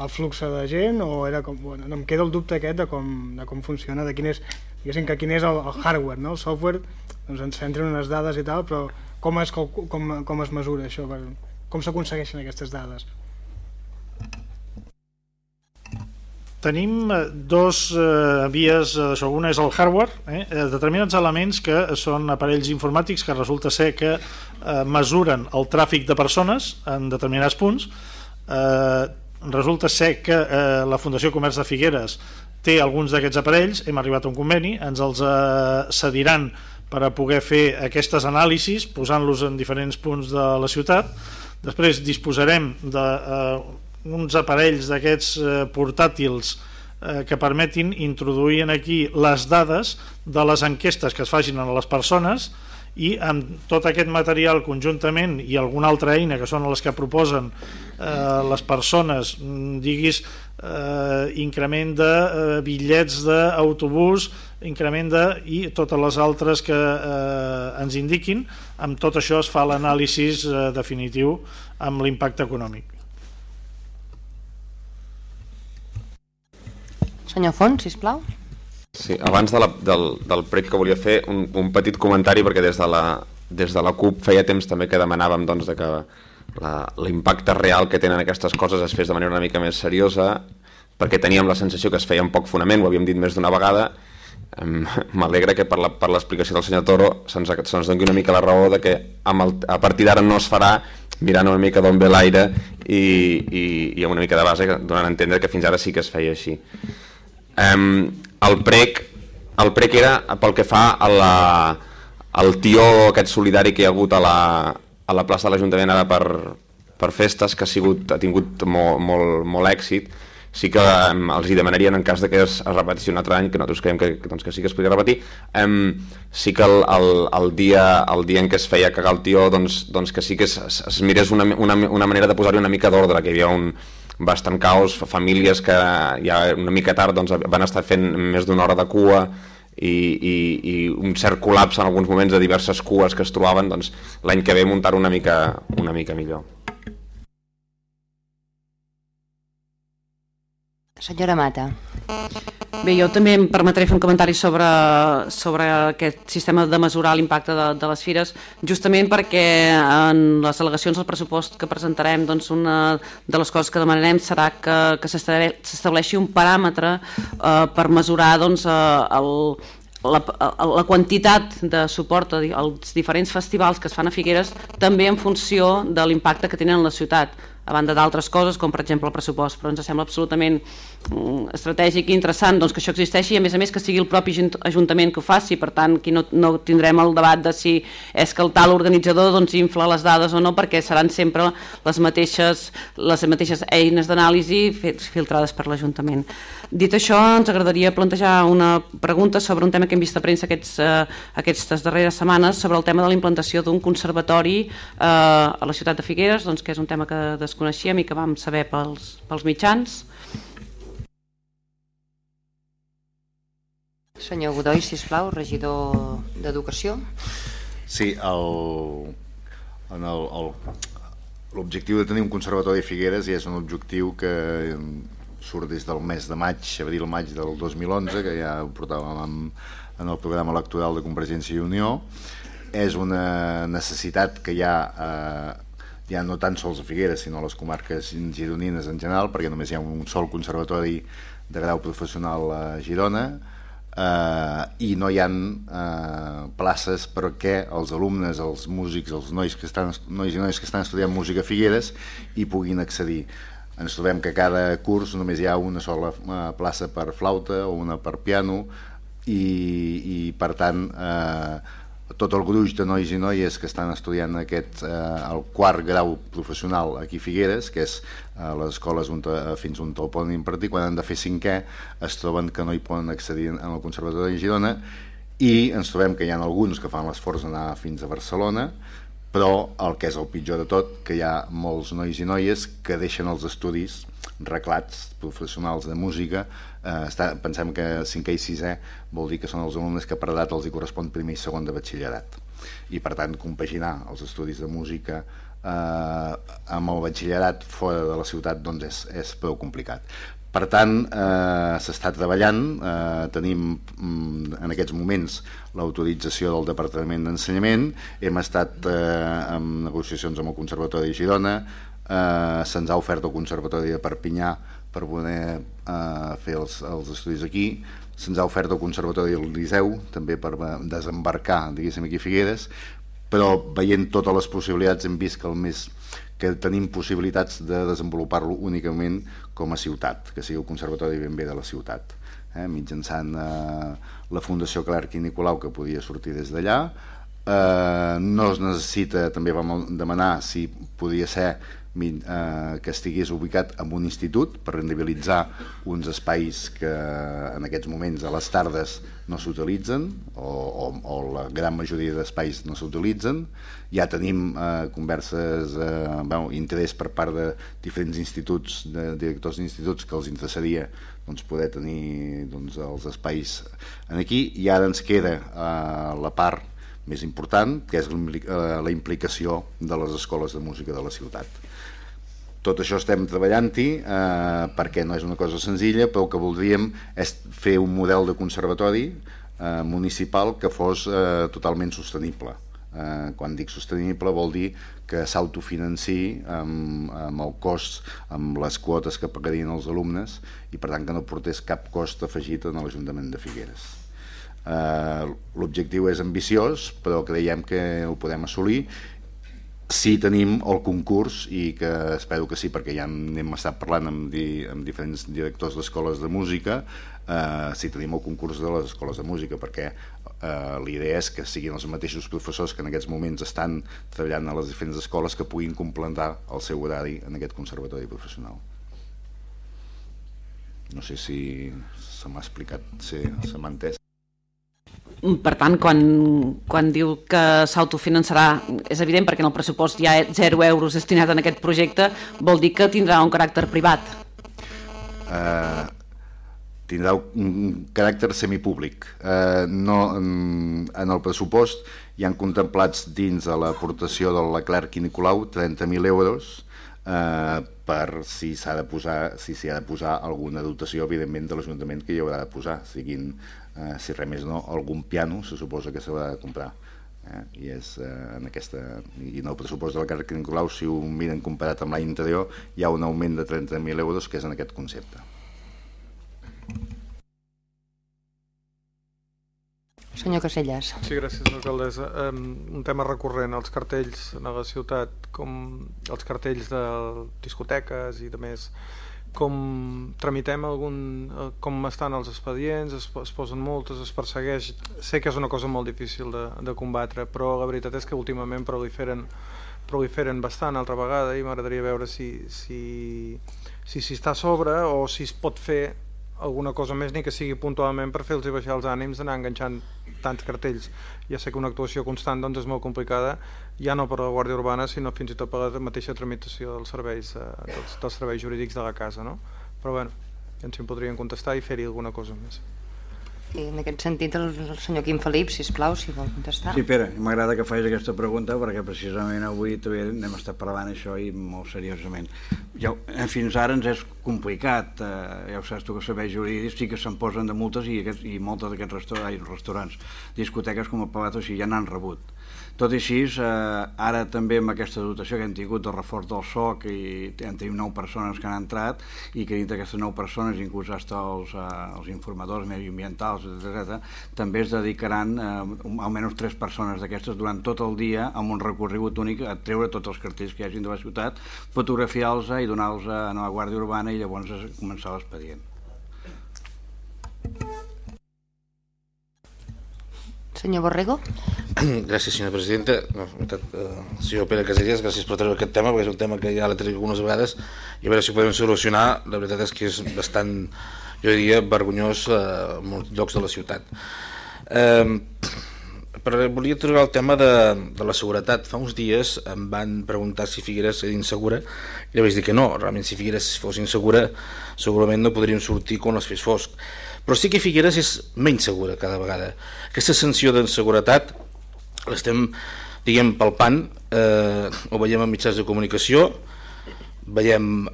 el flux de gent o era com, bueno, no, em queda el dubte aquest de com, de com funciona, de quin és, diguéssim que quin és el, el hardware, no? el software doncs ens centren unes dades i tal, però com es, com, com es mesura això? Com s'aconsegueixen aquestes dades? Tenim eh, dos eh, vies d'això. Una és el hardware, eh, eh, determinats elements que són aparells informàtics que resulta ser que eh, mesuren el tràfic de persones en determinats punts. Eh, resulta ser que eh, la Fundació Comerç de Figueres té alguns d'aquests aparells, hem arribat a un conveni, ens els eh, cediran per a poder fer aquestes anàlisis posant-los en diferents punts de la ciutat. Després disposarem de eh, uns aparells d'aquests eh, portàtils eh, que permetin introduir aquí les dades de les enquestes que es facin a les persones i amb tot aquest material conjuntament i alguna altra eina que són les que proposen eh, les persones mm, diguis eh, increment de eh, bitllets d'autobús increment de i totes les altres que eh, ens indiquin amb tot això es fa l'anàlisi eh, definitiu amb l'impacte econòmic Senyor Font, sisplau. Sí, abans de la, del, del prec que volia fer un, un petit comentari perquè des de, la, des de la CUP feia temps també que demanàvem doncs, de que l'impacte real que tenen aquestes coses es fes de manera una mica més seriosa perquè teníem la sensació que es feia un poc fonament, ho havíem dit més d'una vegada m'alegra que per l'explicació del senyor Toro se'ns se doni una mica la raó de que amb el, a partir d'ara no es farà mirant una mica d'on ve l'aire i, i, i amb una mica de base donant a entendre que fins ara sí que es feia així El prec el prec era pel que fa a la, al tió aquest solidari que hi ha hagut a la, a la plaça de l'Ajuntament ara per, per festes que ha, sigut, ha tingut molt, molt, molt èxit. Sí que um, els hi demanarien en cas de que es, es repeteixi un altre any, que nosaltres creiem que, doncs, que sí que es podria repetir, um, sí que el, el, el, dia, el dia en què es feia cagar el tió, doncs, doncs que sí que es, es, es mirés una, una, una manera de posar-hi una mica d'ordre, que hi havia un, bastant caos, famílies que ja una mica tard doncs, van estar fent més d'una hora de cua i, i, i un cert col·lapse en alguns moments de diverses cues que es trobaven, doncs l'any que ve muntar una mica, una mica millor. Senyora Mata. Bé, jo també em permetré fer un comentari sobre, sobre aquest sistema de mesurar l'impacte de, de les fires, justament perquè en les al·legacions del pressupost que presentarem, doncs una de les coses que demanarem serà que, que s'estableixi un paràmetre eh, per mesurar doncs, eh, el, la, la quantitat de suport als diferents festivals que es fan a Figueres també en funció de l'impacte que tenen en la ciutat a banda d'altres coses, com per exemple el pressupost, però ens sembla absolutament estratègic i interessant doncs, que això existeixi i a més a més que sigui el propi Ajuntament que ho faci, per tant aquí no, no tindrem el debat de si és que el tal organitzador doncs, infla les dades o no, perquè seran sempre les mateixes, les mateixes eines d'anàlisi filtrades per l'Ajuntament. Dit això, ens agradaria plantejar una pregunta sobre un tema que hem vist a premsa aquests, eh, aquestes darreres setmanes, sobre el tema de la implantació d'un conservatori eh, a la ciutat de Figueres, doncs, que és un tema que desconeixíem i que vam saber pels, pels mitjans. Senyor Godoy, sisplau, regidor d'Educació. Sí, l'objectiu de tenir un conservatori de Figueres ja és un objectiu que surt des del mes de maig, abril-maig del 2011, que ja ho portàvem en, en el programa electoral de Convergència i Unió. És una necessitat que hi ha eh, ja no tan sols a Figueres, sinó a les comarques gironines en general, perquè només hi ha un sol conservatori de grau professional a Girona, eh, i no hi han eh, places perquè els alumnes, els músics, els nois, que estan, nois i nois que estan estudiant música a Figueres hi puguin accedir. Ens trobem que cada curs només hi ha una sola eh, plaça per flauta o una per piano i, i per tant eh, tot el gruix de nois i noies que estan estudiant aquest, eh, el quart grau professional aquí a Figueres, que és eh, les escoles on, eh, fins on el poden impartir, quan han de fer cinquè es troben que no hi poden accedir en el Conservatori de Girona i ens trobem que hi ha alguns que fan l'esforç d'anar fins a Barcelona, però el que és el pitjor de tot, que hi ha molts nois i noies que deixen els estudis reclats professionals de música eh, està, pensem que 5è i 6è vol dir que són els alumnes que per edat els hi correspon primer i segon de batxillerat. I per tant compaginar els estudis de música eh, amb el batxillerat fora de la ciutat doncs és, és prou complicat. Per tant, eh, s'està treballant, eh, tenim mm, en aquests moments l'autorització del Departament d'Ensenyament, hem estat eh, en negociacions amb el Conservatori de Girona, eh, se'ns ha ofert el Conservatori de Perpinyà per poder eh, fer els, els estudis aquí, se'ns ha ofert el Conservatori del Liceu també per desembarcar diguéssim aquí Figueres però veient totes les possibilitats hem vist que el més que tenim possibilitats de desenvolupar-lo únicament com a ciutat, que sigui el Conservatori ben bé de la ciutat eh, mitjançant eh, la Fundació Clerc i Nicolau que podia sortir des d'allà. Eh, no es necessita, també vam demanar si podia ser eh, que estigués ubicat en un institut per rendibilitzar uns espais que en aquests moments a les tardes no s'utilitzen o, o, o la gran majoria d'espais no s'utilitzen ja tenim eh, converses eh, bueno, interès per part de diferents instituts de directors d'instituts que els interessaria doncs, poder tenir doncs, els espais en aquí i ara ens queda eh, la part més important, que és la implicació de les escoles de música de la ciutat. Tot això estem treballant-hi eh, perquè no és una cosa senzilla, però el que voldríem és fer un model de conservatori eh, municipal que fos eh, totalment sostenible. Eh, quan dic sostenible vol dir que s'autofinanci amb, amb el cost, amb les quotes que pagarien els alumnes i per tant que no portés cap cost afegit en l'Ajuntament de Figueres. Eh, L'objectiu és ambiciós, però creiem que ho podem assolir sí tenim el concurs i que espero que sí perquè ja hem estat parlant amb, di, amb diferents directors d'escoles de música. Eh, si tenim el concurs de les escoles de música perquè eh, l'idea és que siguin els mateixos professors que en aquests moments estan treballant a les diferents escoles que puguin complementar el seu horari en aquest conservatori professional. No sé si se m'ha explicat si se m'ha entès per tant, quan, quan diu que s'autofinançarà, és evident perquè en el pressupost hi ha 0 euros destinat en aquest projecte, vol dir que tindrà un caràcter privat. Uh, tindrà un caràcter semipúblic. Uh, no, en, en el pressupost hi han contemplats dins de l'aportació del Leclerc i Nicolau 30.000 euros eh, per si s'ha de posar si s'hi ha de posar alguna dotació evidentment de l'Ajuntament que hi haurà de posar siguin eh, si res més no, algun piano se suposa que s'haurà de comprar eh? i és eh, en aquesta i en el pressupost de la Carca Nicolau si ho miren comparat amb l'any anterior hi ha un augment de 30.000 euros que és en aquest concepte Senyor Casellas. Sí, gràcies, alcaldessa. Um, un tema recurrent, els cartells a la ciutat, com els cartells de discoteques i de més, com tramitem algun, eh, com estan els expedients, es, es posen multes, es persegueix, sé que és una cosa molt difícil de, de combatre, però la veritat és que últimament proliferen, proliferen bastant. Altra vegada i m'agradaria veure si si, si, si està a sobre o si es pot fer alguna cosa més ni que sigui puntualment per fer-los baixar els ànims d'anar enganxant tants cartells. Ja sé que una actuació constant doncs, és molt complicada, ja no per la Guàrdia Urbana, sinó fins i tot per la mateixa tramitació dels serveis, eh, dels, dels serveis jurídics de la casa. No? Però bueno, ens hi podrien contestar i fer-hi alguna cosa més. I en aquest sentit, el, el senyor Quim Felip, si plau, si vol contestar. Sí, Pere, m'agrada que facis aquesta pregunta perquè precisament avui també n'hem estat parlant això i molt seriosament. Ja, eh, fins ara ens és complicat, eh, ja ho saps tu que serveis jurídics sí que se'n posen de multes i, aquest, i moltes d'aquests restaurants, restaurants, discoteques com el Palat o sigui, ja n'han rebut tot i així, eh, ara també amb aquesta dotació que hem tingut de reforç del SOC i hem tingut nou persones que han entrat i que dintre d'aquestes nou persones, inclús fins els, eh, els informadors mediambientals, etc., també es dedicaran eh, almenys tres persones d'aquestes durant tot el dia amb un recorregut únic a treure tots els cartells que hi hagin de la ciutat, fotografiar-los i donar-los a la Guàrdia Urbana i llavors començar l'expedient. Senyor Borrego. Gràcies, senyora presidenta. No, eh, senyor Pere Casellas, gràcies per treure aquest tema, perquè és un tema que ja l'he tret algunes vegades i a veure si ho podem solucionar. La veritat és que és bastant, jo diria, vergonyós eh, en molts llocs de la ciutat. Eh, però volia trobar el tema de, de la seguretat. Fa uns dies em van preguntar si Figueres era insegura i li vaig dir que no, realment si Figueres fos insegura segurament no podríem sortir quan es fes fosc però sí que Figueres és menys segura cada vegada. Aquesta sensació d'inseguretat l'estem, diguem, palpant, eh, ho veiem en mitjans de comunicació, veiem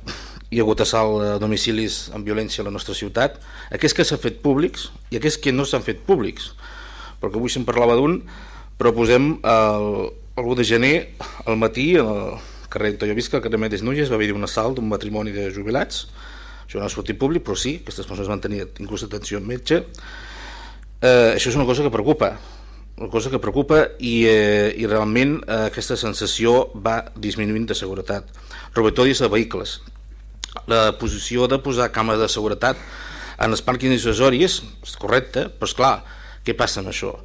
hi ha hagut assalt a domicilis amb violència a la nostra ciutat, aquests que s'han fet públics i aquests que no s'han fet públics, perquè avui se'n parlava d'un, però posem el, el 1 de gener al matí al carrer Antonio Visca, al carrer Mendes Núñez, va haver-hi un assalt d'un matrimoni de jubilats, això no ha sortit públic, però sí, aquestes persones van tenir inclús atenció al metge. Eh, això és una cosa que preocupa, una cosa que preocupa i, eh, i realment eh, aquesta sensació va disminuint de seguretat. Robatoris a vehicles. La posició de posar càmeres de seguretat en els pàrquings accessoris és correcte, però és clar, què passa amb això?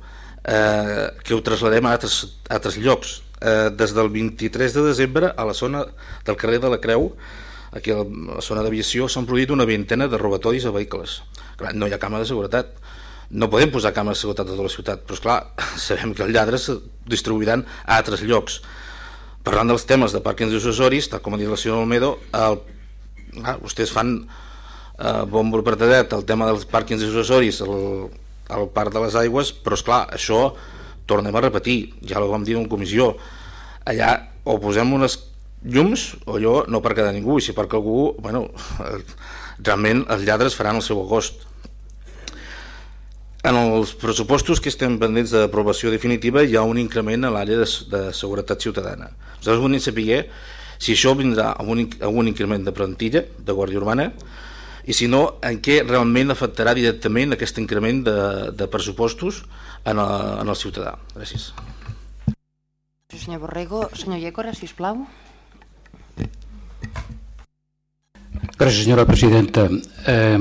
Eh, que ho trasladem a altres, a altres llocs. Eh, des del 23 de desembre a la zona del carrer de la Creu aquí a la zona d'aviació s'han produït una vintena de robatoris a vehicles. Clar, no hi ha càmera de seguretat. No podem posar càmeres de seguretat a tota la ciutat, però esclar, sabem que els lladres se distribuiran a altres llocs. Parlant dels temes de pàrquings accessoris, tal com ha dit la senyora Olmedo, el, ah, vostès fan eh, bon bradet el tema dels pàrquings accessoris al, al Parc de les Aigües, però és clar, això tornem a repetir, ja ho vam dir en comissió, allà o posem unes llums o allò no per quedar ningú, i si perquè algú, bueno, realment els lladres faran el seu agost. En els pressupostos que estem pendents d'aprovació definitiva hi ha un increment a l'àrea de, de seguretat ciutadana. Nosaltres volem saber si això vindrà amb un, amb un increment de plantilla de Guàrdia Urbana i si no, en què realment afectarà directament aquest increment de, de pressupostos en el, en el ciutadà. Gràcies. Senyor Borrego, senyor Llécora, sisplau. Gràcies, senyora presidenta. Eh,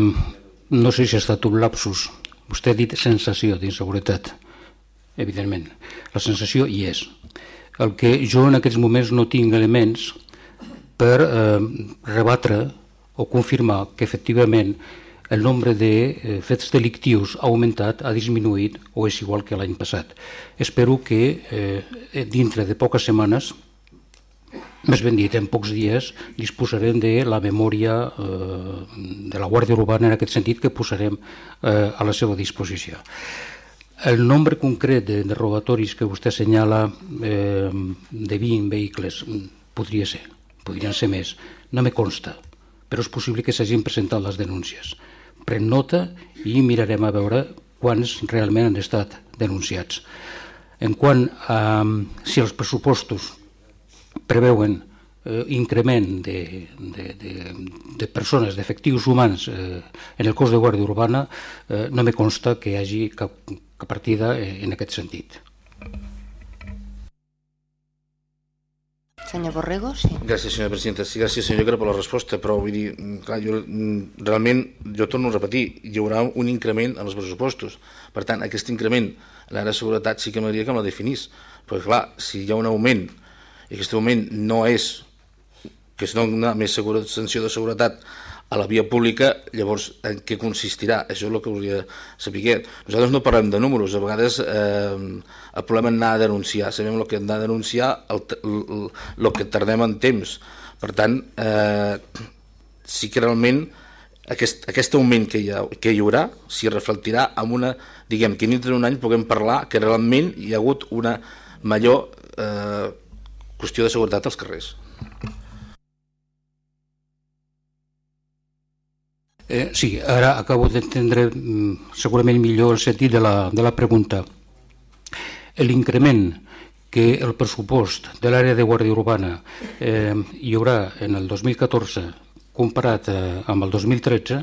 no sé si ha estat un lapsus. Vostè ha dit sensació d'inseguretat, evidentment. La sensació hi és. El que jo en aquests moments no tinc elements per eh, rebatre o confirmar que efectivament el nombre de eh, fets delictius ha augmentat, ha disminuït o és igual que l'any passat. Espero que eh, dintre de poques setmanes més ben dit, en pocs dies disposarem de la memòria eh, de la Guàrdia Urbana en aquest sentit que posarem eh, a la seva disposició. El nombre concret de, de robatoris que vostè assenyala eh, de 20 vehicles podria ser, podrien ser més, no me consta, però és possible que s'hagin presentat les denúncies. Pren nota i mirarem a veure quants realment han estat denunciats. En quant a si els pressupostos preveuen eh, increment de, de, de, de persones, d'efectius humans eh, en el cos de Guàrdia Urbana, eh, no me consta que hi hagi cap, cap partida eh, en aquest sentit. Senyor Borrego, sí. Gràcies, senyora presidenta. Sí, gràcies, senyor Llocra, per la resposta, però vull dir, clar, jo, realment, jo torno a repetir, hi haurà un increment en els pressupostos. Per tant, aquest increment en l'àrea de seguretat sí que m'agradaria que me la definís, perquè, clar, si hi ha un augment i aquest moment no és que es dona més segura, sanció de seguretat a la via pública, llavors en què consistirà? Això és el que de saber. Nosaltres no parlem de números, a vegades eh, el problema és anar a denunciar, sabem el que hem de denunciar, el, el, el que tardem en temps. Per tant, eh, sí que realment aquest, aquest augment que hi, ha, que hi haurà s'hi reflectirà amb una, diguem, que dintre d'un any puguem parlar que realment hi ha hagut una major eh, qüestió de seguretat als carrers. Eh, sí, ara acabo d'entendre mm, segurament millor el sentit de la, de la pregunta. L'increment que el pressupost de l'àrea de Guàrdia Urbana eh, hi haurà en el 2014 comparat eh, amb el 2013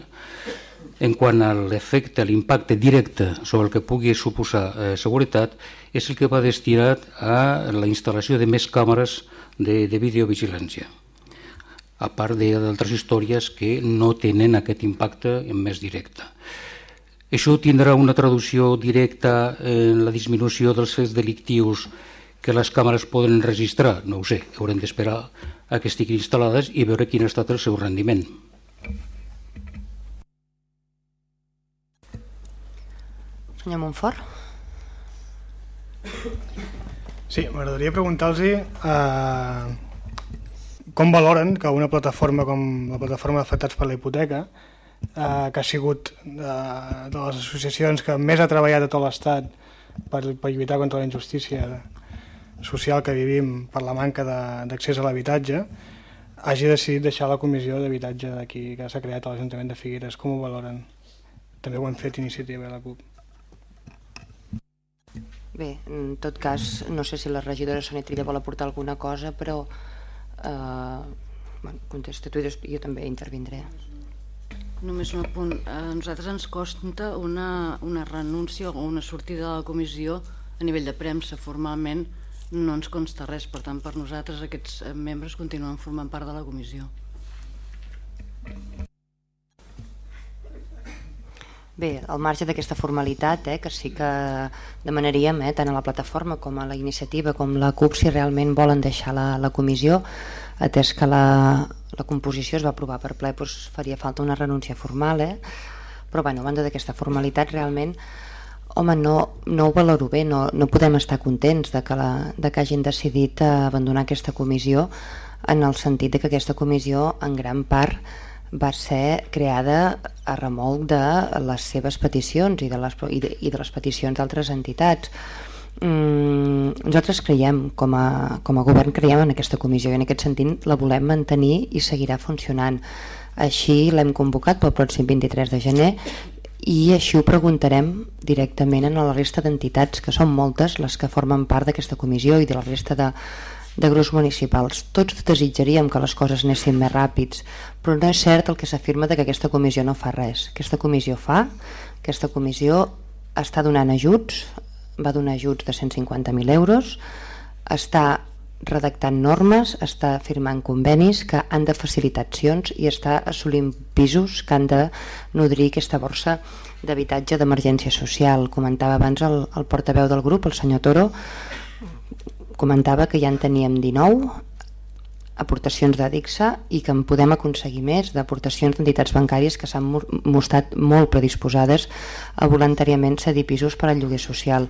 en quant a l'efecte, l'impacte directe sobre el que pugui suposar eh, seguretat, és el que va destinat a la instal·lació de més càmeres de, de videovigilància a part d'altres històries que no tenen aquest impacte més directe. Això tindrà una traducció directa en la disminució dels fets delictius que les càmeres poden registrar? No ho sé, haurem d'esperar a que estiguin instal·lades i veure quin ha estat el seu rendiment. Senyor Montfort? Sí, m'agradaria preguntar-los eh, com valoren que una plataforma com la plataforma d'afectats per la hipoteca, eh, que ha sigut eh, de les associacions que més ha treballat a tot l'Estat per, per lluitar contra la injustícia social que vivim per la manca d'accés a l'habitatge, hagi decidit deixar la comissió d'habitatge d'aquí que s'ha creat a l'Ajuntament de Figueres. Com ho valoren? També ho han fet iniciativa a la CUP. Bé, en tot cas, no sé si la regidora Sonia Trilla vol aportar alguna cosa, però eh, bueno, contesta tu i jo també intervindré. Només un apunt. A nosaltres ens costa una, una renúncia o una sortida de la comissió a nivell de premsa formalment no ens consta res, per tant per nosaltres aquests membres continuen formant part de la comissió. Bé, al marge d'aquesta formalitat, eh, que sí que demanaríem eh, tant a la plataforma com a la iniciativa com la CUP si realment volen deixar la, la comissió, atès que la, la composició es va aprovar per ple, doncs faria falta una renúncia formal, eh? però bueno, a banda d'aquesta formalitat realment home, no, no ho valoro bé, no, no podem estar contents de que, la, de que hagin decidit abandonar aquesta comissió en el sentit de que aquesta comissió en gran part va ser creada a remolc de les seves peticions i de les, i de, i de les peticions d'altres entitats. Mm, nosaltres creiem, com a, com a govern, creiem en aquesta comissió i en aquest sentit la volem mantenir i seguirà funcionant. Així l'hem convocat pel pròxim 23 de gener i així ho preguntarem directament a la resta d'entitats, que són moltes les que formen part d'aquesta comissió i de la resta de, de grups municipals. Tots desitjaríem que les coses anessin més ràpids, però no és cert el que s'afirma que aquesta comissió no fa res. Aquesta comissió fa, aquesta comissió està donant ajuts, va donar ajuts de 150.000 euros, està redactant normes, està firmant convenis que han de facilitar accions i està assolint pisos que han de nodrir aquesta borsa d'habitatge d'emergència social. Comentava abans el, el portaveu del grup, el senyor Toro, comentava que ja en teníem 19 aportacions d'Adixa i que en podem aconseguir més d'aportacions d'entitats bancàries que s'han mostrat molt predisposades a voluntàriament cedir pisos per al lloguer social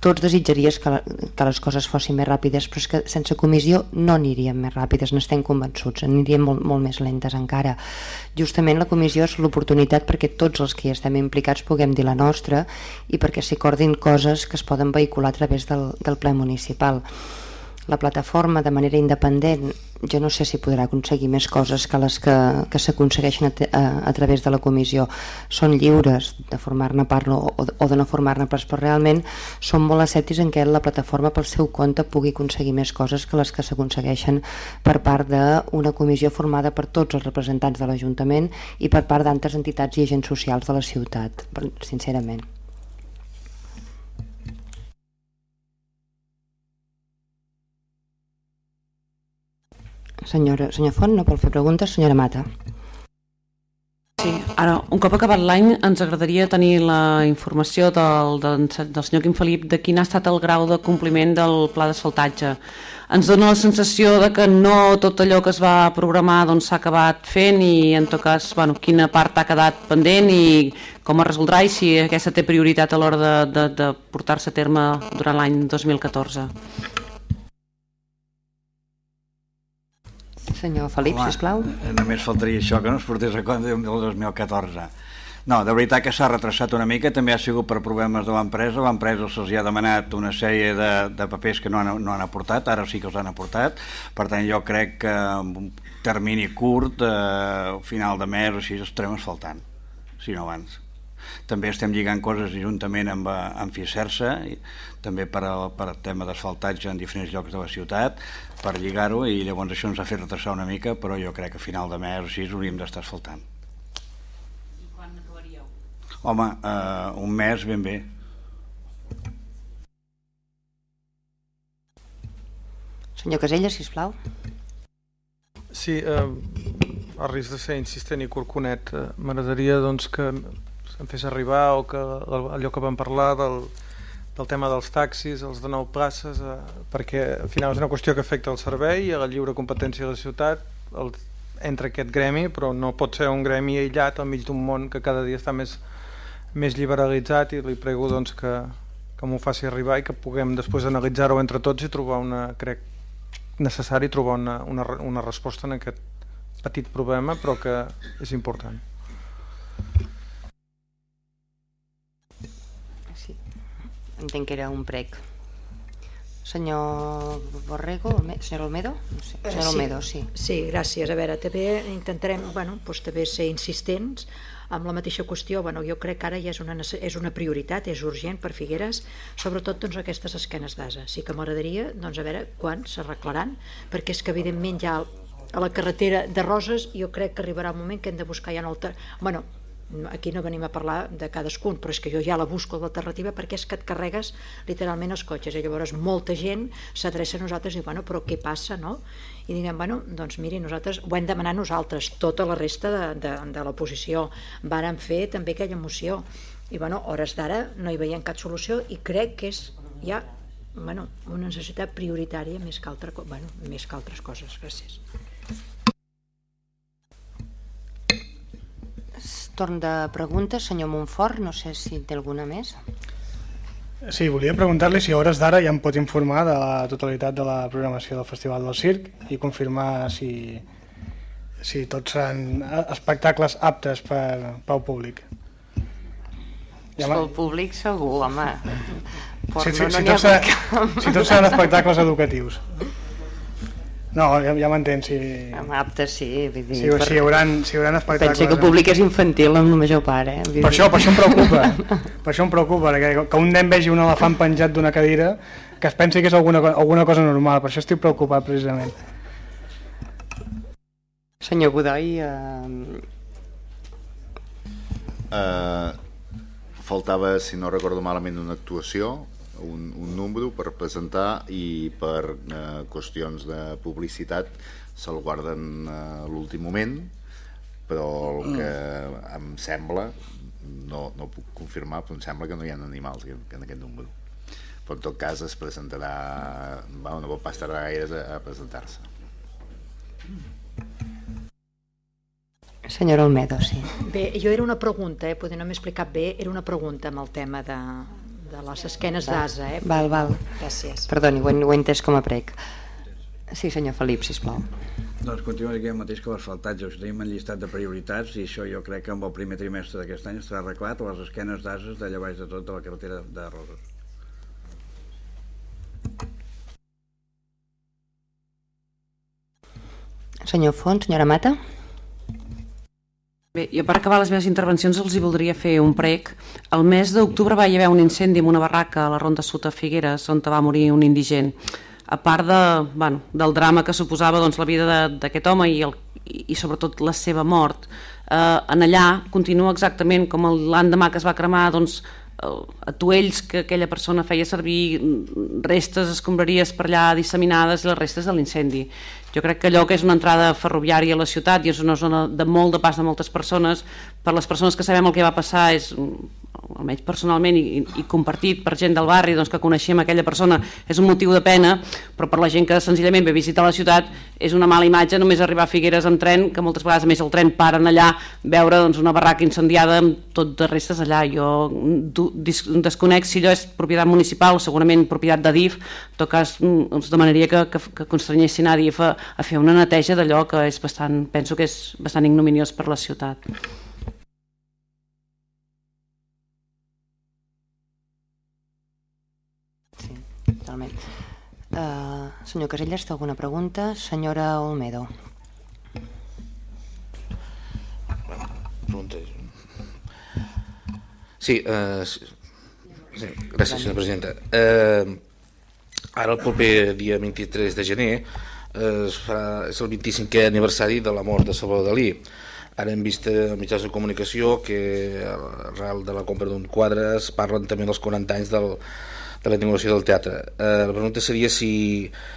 tots desitjaries que, la, que les coses fossin més ràpides, però és que sense comissió no aniríem més ràpides, n'estem convençuts, aniríem molt, molt més lentes encara. Justament la comissió és l'oportunitat perquè tots els que hi estem implicats puguem dir la nostra i perquè s'hi coses que es poden vehicular a través del, del ple municipal la plataforma de manera independent jo no sé si podrà aconseguir més coses que les que, que s'aconsegueixen a, a, a través de la comissió. Són lliures de formar-ne part o, o de no formar-ne part però realment són molt escèptics en què la plataforma pel seu compte pugui aconseguir més coses que les que s'aconsegueixen per part d'una comissió formada per tots els representants de l'Ajuntament i per part d'altres entitats i agents socials de la ciutat sincerament Senyora, senyor Font, no vol fer preguntes. Senyora Mata. Sí, ara, un cop acabat l'any, ens agradaria tenir la informació del, del, del senyor Quim Felip de quin ha estat el grau de compliment del pla d'asfaltatge. Ens dona la sensació de que no tot allò que es va programar s'ha doncs, acabat fent i en tot cas bueno, quina part ha quedat pendent i com es resoldrà i si aquesta té prioritat a l'hora de, de, de portar-se a terme durant l'any 2014. Senyor Felip, Home, sisplau. Només faltaria això que no es portés a compte del 2014. No, de veritat que s'ha retrasat una mica, també ha sigut per problemes de l'empresa, l'empresa se'ls ha demanat una sèrie de, de papers que no han, no han aportat, ara sí que els han aportat, per tant jo crec que en un termini curt, eh, final de mes o així, estarem asfaltant, si no abans. També estem lligant coses juntament amb, eh, amb Ficersa, també per al, per tema d'asfaltatge en diferents llocs de la ciutat, per lligar-ho, i llavors això ens ha fet retrasar una mica, però jo crec que a final de mes o així hauríem d'estar asfaltant. Home, eh, un mes ben bé. Senyor Casella, si plau. Sí, eh, a risc de ser insistent i corconet, eh, m'agradaria doncs, que em fes arribar o que allò que vam parlar del, del tema dels taxis, els de nou places, eh, perquè al final és una qüestió que afecta el servei, a la lliure competència de la ciutat, el, entre aquest gremi, però no pot ser un gremi aïllat al mig d'un món que cada dia està més, més liberalitzat i li prego doncs, que, que m'ho faci arribar i que puguem després analitzar-ho entre tots i trobar una, crec necessari trobar una, una, una resposta en aquest petit problema però que és important. Sí, entenc que era un prec. Senyor Borrego, senyor Olmedo? No sé. Senyor sí, Olmedo, sí. Sí, gràcies. A veure, també intentarem bueno, doncs, també ser insistents amb la mateixa qüestió, bueno, jo crec que ara ja és una, és una prioritat, és urgent per Figueres, sobretot doncs, aquestes esquenes d'asa. Sí que m'agradaria doncs, a veure quan s'arreglaran, perquè és que evidentment ja a la carretera de Roses jo crec que arribarà un moment que hem de buscar ja en el... Bueno, aquí no venim a parlar de cadascun, però és que jo ja la busco l'alternativa perquè és que et carregues literalment els cotxes i llavors molta gent s'adreça a nosaltres i diu, bueno, però què passa, no? I diguem, bueno, doncs miri, nosaltres ho hem demanat nosaltres, tota la resta de, de, de l'oposició varen fer també aquella moció i bueno, hores d'ara no hi veiem cap solució i crec que és ja bueno, una necessitat prioritària més que, altra, bueno, més que altres coses. Gràcies. Torn de preguntes, senyor Montfort, no sé si té alguna més. Sí, volia preguntar-li si a hores d'ara ja em pot informar de la totalitat de la programació del Festival del Circ i confirmar si, si tots seran espectacles aptes per, pel públic. Ja pel públic segur, home. Si, si, no, si, tots seran, si tots seran espectacles educatius. No, ja, ja m'entens, si... Amb aptes, sí. Vull dir, si, per... si, hi haurà, si hi haurà espectacles... Pensa que el públic és infantil amb la major part, eh? per això, per això em preocupa. per això em preocupa, que, que un nen vegi un elefant penjat d'una cadira que es pensi que és alguna, alguna cosa normal, per això estic preocupat precisament. Senyor Godoy... Eh... Uh, faltava, si no recordo malament, una actuació un, un número per presentar i per eh, qüestions de publicitat se'l guarden a eh, l'últim moment però el que em sembla no, no puc confirmar però em sembla que no hi ha animals en, en aquest número però en tot cas es presentarà bueno, no pot pas tardar gaire a, a presentar-se Senyora Olmedo, sí. Bé, jo era una pregunta, eh? potser no m'he explicat bé, era una pregunta amb el tema de, de les esquenes d'asa. Eh? Val, val. Gràcies. Perdoni, ho he, ho he entès com a prec. Sí, senyor Felip, sisplau. Doncs continuo aquí el mateix que l'asfaltatge. Tenim en llistat de prioritats i això jo crec que amb el primer trimestre d'aquest any estarà arreglat a les esquenes d'ases d'allà baix de tot de la carretera de Roses. Senyor Font, senyora Mata. Bé, jo per acabar les meves intervencions els hi voldria fer un prec. El mes d'octubre va hi haver un incendi en una barraca a la Ronda Sud a Figueres on va morir un indigent. A part de, bueno, del drama que suposava doncs, la vida d'aquest home i, el, i sobretot la seva mort, eh, en allà continua exactament com l'endemà que es va cremar doncs, atuells que aquella persona feia servir restes, escombraries per allà disseminades i les restes de l'incendi. Jo crec que allò que és una entrada ferroviària a la ciutat i és una zona de molt de pas de moltes persones, per les persones que sabem el que va passar és almenys personalment i, i compartit per gent del barri doncs, que coneixem aquella persona és un motiu de pena, però per la gent que senzillament ve a visitar la ciutat és una mala imatge només arribar a Figueres amb tren, que moltes vegades més el tren paren allà, veure doncs, una barraca incendiada amb tot de restes allà. Jo desconec si allò és propietat municipal segurament propietat de DIF, en tot cas mm, els demanaria que, que, que constranyessin a DIF a, a fer una neteja d'allò que és bastant, penso que és bastant ignominiós per la ciutat. Uh, senyor Casellas, té alguna pregunta? Senyora Olmedo. Sí, uh, sí, gràcies, senyora presidenta. Uh, ara, el proper dia 23 de gener, uh, es farà, és el 25è aniversari de la mort de Salvador Dalí. Ara hem vist a mitjans de comunicació que arrel de la compra d'un quadre es parlen també dels 40 anys del, de la inauguració del teatre. Eh, la pregunta seria si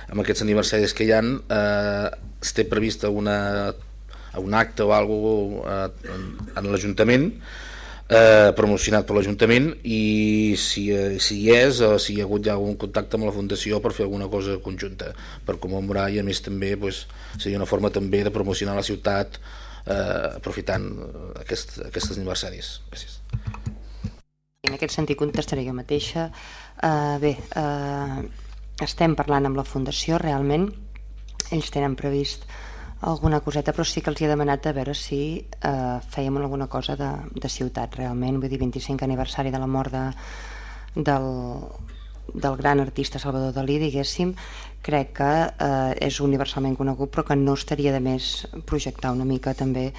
amb aquests aniversaris que hi ha eh, es té prevista una, un acte o alguna cosa eh, en, en l'Ajuntament eh, promocionat per l'Ajuntament i si, eh, si hi és o si hi ha hagut ja algun contacte amb la Fundació per fer alguna cosa conjunta per commemorar i a més també pues, seria una forma també de promocionar la ciutat eh, aprofitant aquest, aquests aniversaris. Gràcies. En aquest sentit contestaré jo mateixa. Uh, bé, uh, estem parlant amb la Fundació, realment. Ells tenen previst alguna coseta, però sí que els he demanat a veure si uh, fèiem alguna cosa de, de ciutat, realment. Vull dir, 25 aniversari de la mort de, del, del gran artista Salvador Dalí, diguéssim, crec que eh, és universalment conegut però que no estaria de més projectar una mica també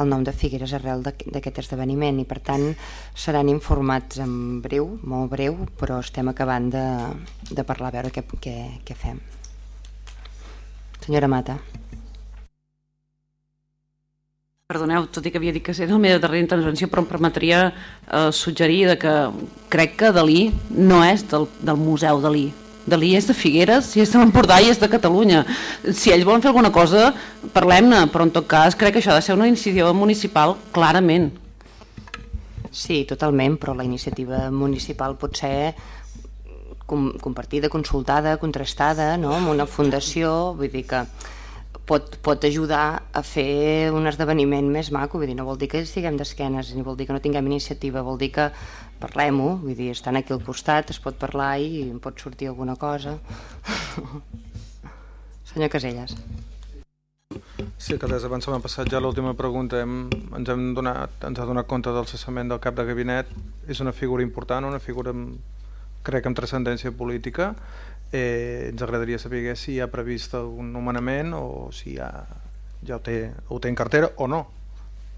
el nom de Figueres arrel d'aquest esdeveniment i per tant seran informats en breu, molt breu, però estem acabant de, de parlar a veure què, què, què fem. Senyora Mata. Perdoneu, tot i que havia dit que era la meva darrera intervenció, però em permetria eh, suggerir de que crec que Dalí no és del, del Museu Dalí. Dalí és de Figueres, i és de l'Empordà i és de Catalunya. Si ells volen fer alguna cosa, parlem-ne, però en tot cas crec que això ha de ser una iniciativa municipal clarament. Sí, totalment, però la iniciativa municipal pot ser com, compartida, consultada, contrastada, no? amb una fundació, vull dir que pot, pot ajudar a fer un esdeveniment més maco, vull dir, no vol dir que estiguem d'esquenes, ni vol dir que no tinguem iniciativa, vol dir que parlem-ho, vull dir, estan aquí al costat, es pot parlar i en pot sortir alguna cosa. Senyor Caselles. Sí, que des abans m'ha passat ja l'última pregunta. Hem, ens, hem donat, ens ha donat compte del cessament del cap de gabinet. És una figura important, una figura, crec, amb transcendència política eh, ens agradaria saber si hi ha previst algun nomenament o si ja, ja ho, té, ho té en cartera o no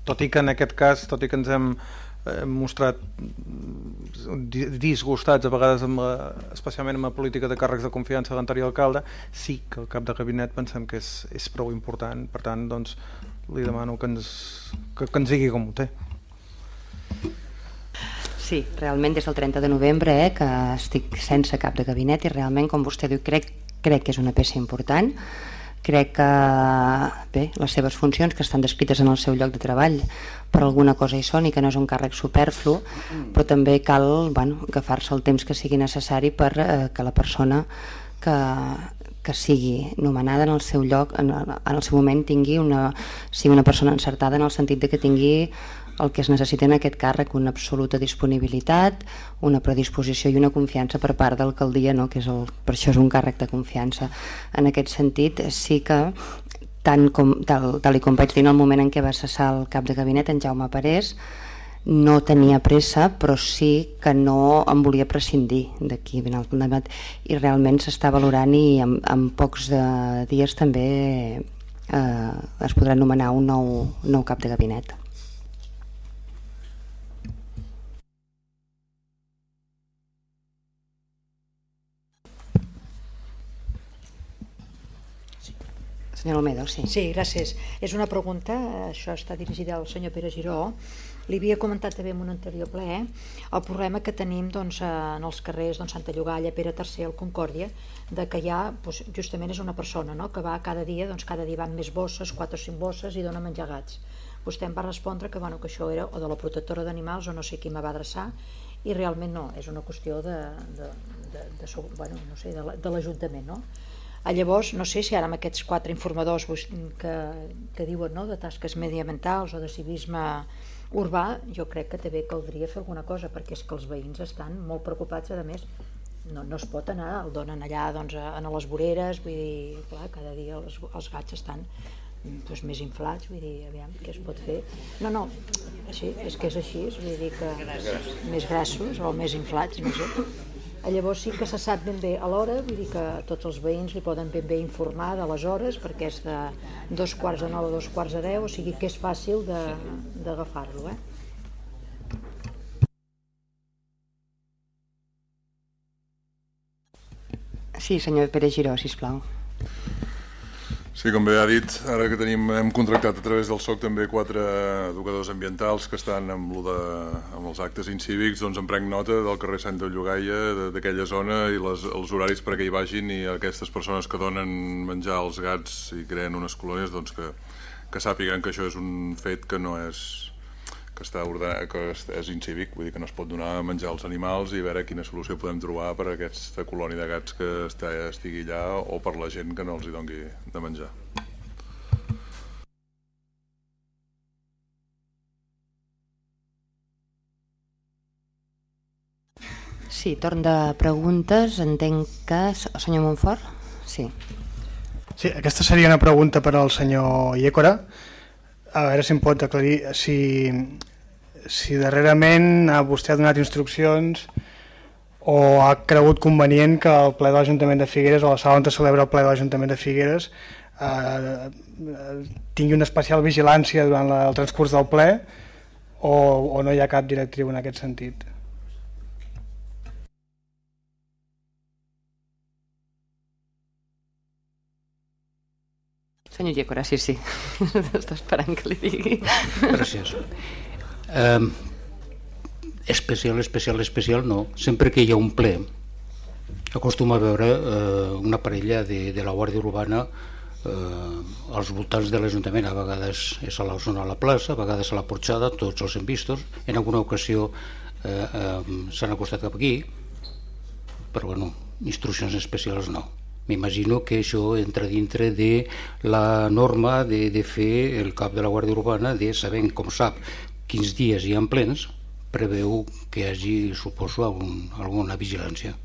tot i que en aquest cas tot i que ens hem eh, mostrat disgustats a vegades amb la, especialment amb la política de càrrecs de confiança de l'anterior alcalde. Sí que el cap de gabinet pensem que és, és prou important. Per tant doncs li demano que ens, que, que ens digui com ho té. Sí, realment des del 30 de novembre eh, que estic sense cap de gabinet i realment, com vostè diu, crec, crec que és una peça important. Crec que bé, les seves funcions que estan descrites en el seu lloc de treball per alguna cosa hi són i que no és un càrrec superflu però també cal bueno, agafar-se el temps que sigui necessari per eh, que la persona que, que sigui nomenada en el seu lloc en, en el seu moment tingui una, sigui una persona encertada en el sentit de que tingui el que es necessita en aquest càrrec, una absoluta disponibilitat, una predisposició i una confiança per part de l'alcaldia, no? que és el, per això és un càrrec de confiança. En aquest sentit, sí que tant com, tal, tal com vaig dir en el moment en què va cessar el cap de gabinet, en Jaume Parés, no tenia pressa, però sí que no em volia prescindir d'aquí i realment s'està valorant i en, en pocs de dies també eh, es podrà nomenar un nou, nou cap de gabinet. Senyor Almedo, sí. Sí, gràcies. És una pregunta, això està dirigida al senyor Pere Giró. Li havia comentat també en un anterior ple el problema que tenim doncs, en els carrers doncs, Santa Llogalla, Pere III, el Concòrdia, de que ja doncs, justament és una persona no? que va cada dia, doncs, cada dia van més bosses, quatre o cinc bosses i dona menjar gats. vostè em va respondre que, bueno, que això era o de la protectora d'animals o no sé qui me va adreçar i realment no, és una qüestió de, de, de, de, de bueno, no sé, de l'Ajuntament no? A llavors, no sé si ara amb aquests quatre informadors que, que diuen no, de tasques mediambientals o de civisme urbà, jo crec que també caldria fer alguna cosa, perquè és que els veïns estan molt preocupats, a més, no, no es pot anar, el donen allà doncs, a, a les voreres, vull dir, clar, cada dia els, els gats estan doncs, més inflats, vull dir, aviam, què es pot fer? No, no, així, és que és així, vull dir que més grassos o més inflats, no sé. Llavors sí que se sap ben bé a l'hora, vull dir que tots els veïns li poden ben bé informar de les hores, perquè és de dos quarts de nou a dos quarts de deu, o sigui que és fàcil d'agafar-lo, eh? Sí, senyor Pere Giró, sisplau. Sí, com bé ha dit, ara que tenim, hem contractat a través del SOC també quatre educadors ambientals que estan amb, de, amb els actes incívics, doncs em prenc nota del carrer Santa Llogaia, d'aquella zona i les, els horaris perquè hi vagin i aquestes persones que donen menjar als gats i creen unes colònies, doncs que, que sàpiguen que això és un fet que no és que, està ordenat, que és incívic, vull dir que no es pot donar a menjar als animals i veure quina solució podem trobar per a aquesta colònia de gats que està, estigui allà o per la gent que no els hi doni de menjar. Sí, torn de preguntes. Entenc que... El senyor Montfort? Sí. Sí, aquesta seria una pregunta per al senyor Iécora a veure si em pot aclarir si, si darrerament vostè ha donat instruccions o ha cregut convenient que el ple de l'Ajuntament de Figueres o la sala on se celebra el ple de l'Ajuntament de Figueres eh, tingui una especial vigilància durant la, el transcurs del ple o, o no hi ha cap directriu en aquest sentit. Senyor Llécora, sí, sí. Està esperant que li digui. Gràcies. Um, especial, especial, especial no. Sempre que hi ha un ple acostuma a veure uh, una parella de, de la Guàrdia Urbana uh, als voltants de l'Ajuntament. A vegades és a la zona a la plaça, a vegades a la porxada, tots els hem vistos. En alguna ocasió uh, uh, s'han acostat cap aquí, però bueno, instruccions especials no. M'imagino que això entra dintre de la norma de, de fer el cap de la Guàrdia Urbana, de sabent, com sap, quins dies hi ha plens, preveu que hi hagi, suposo, algun, alguna vigilància.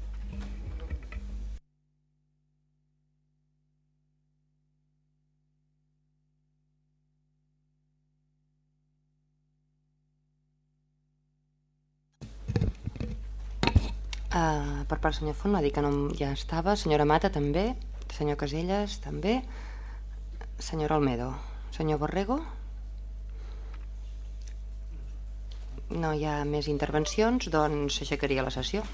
Uh, per part del senyor Font, va dir que no ja estava, senyora Mata també, senyor Caselles també, senyor Almedo, senyor Borrego. No hi ha més intervencions, doncs s'aixecaria la sessió.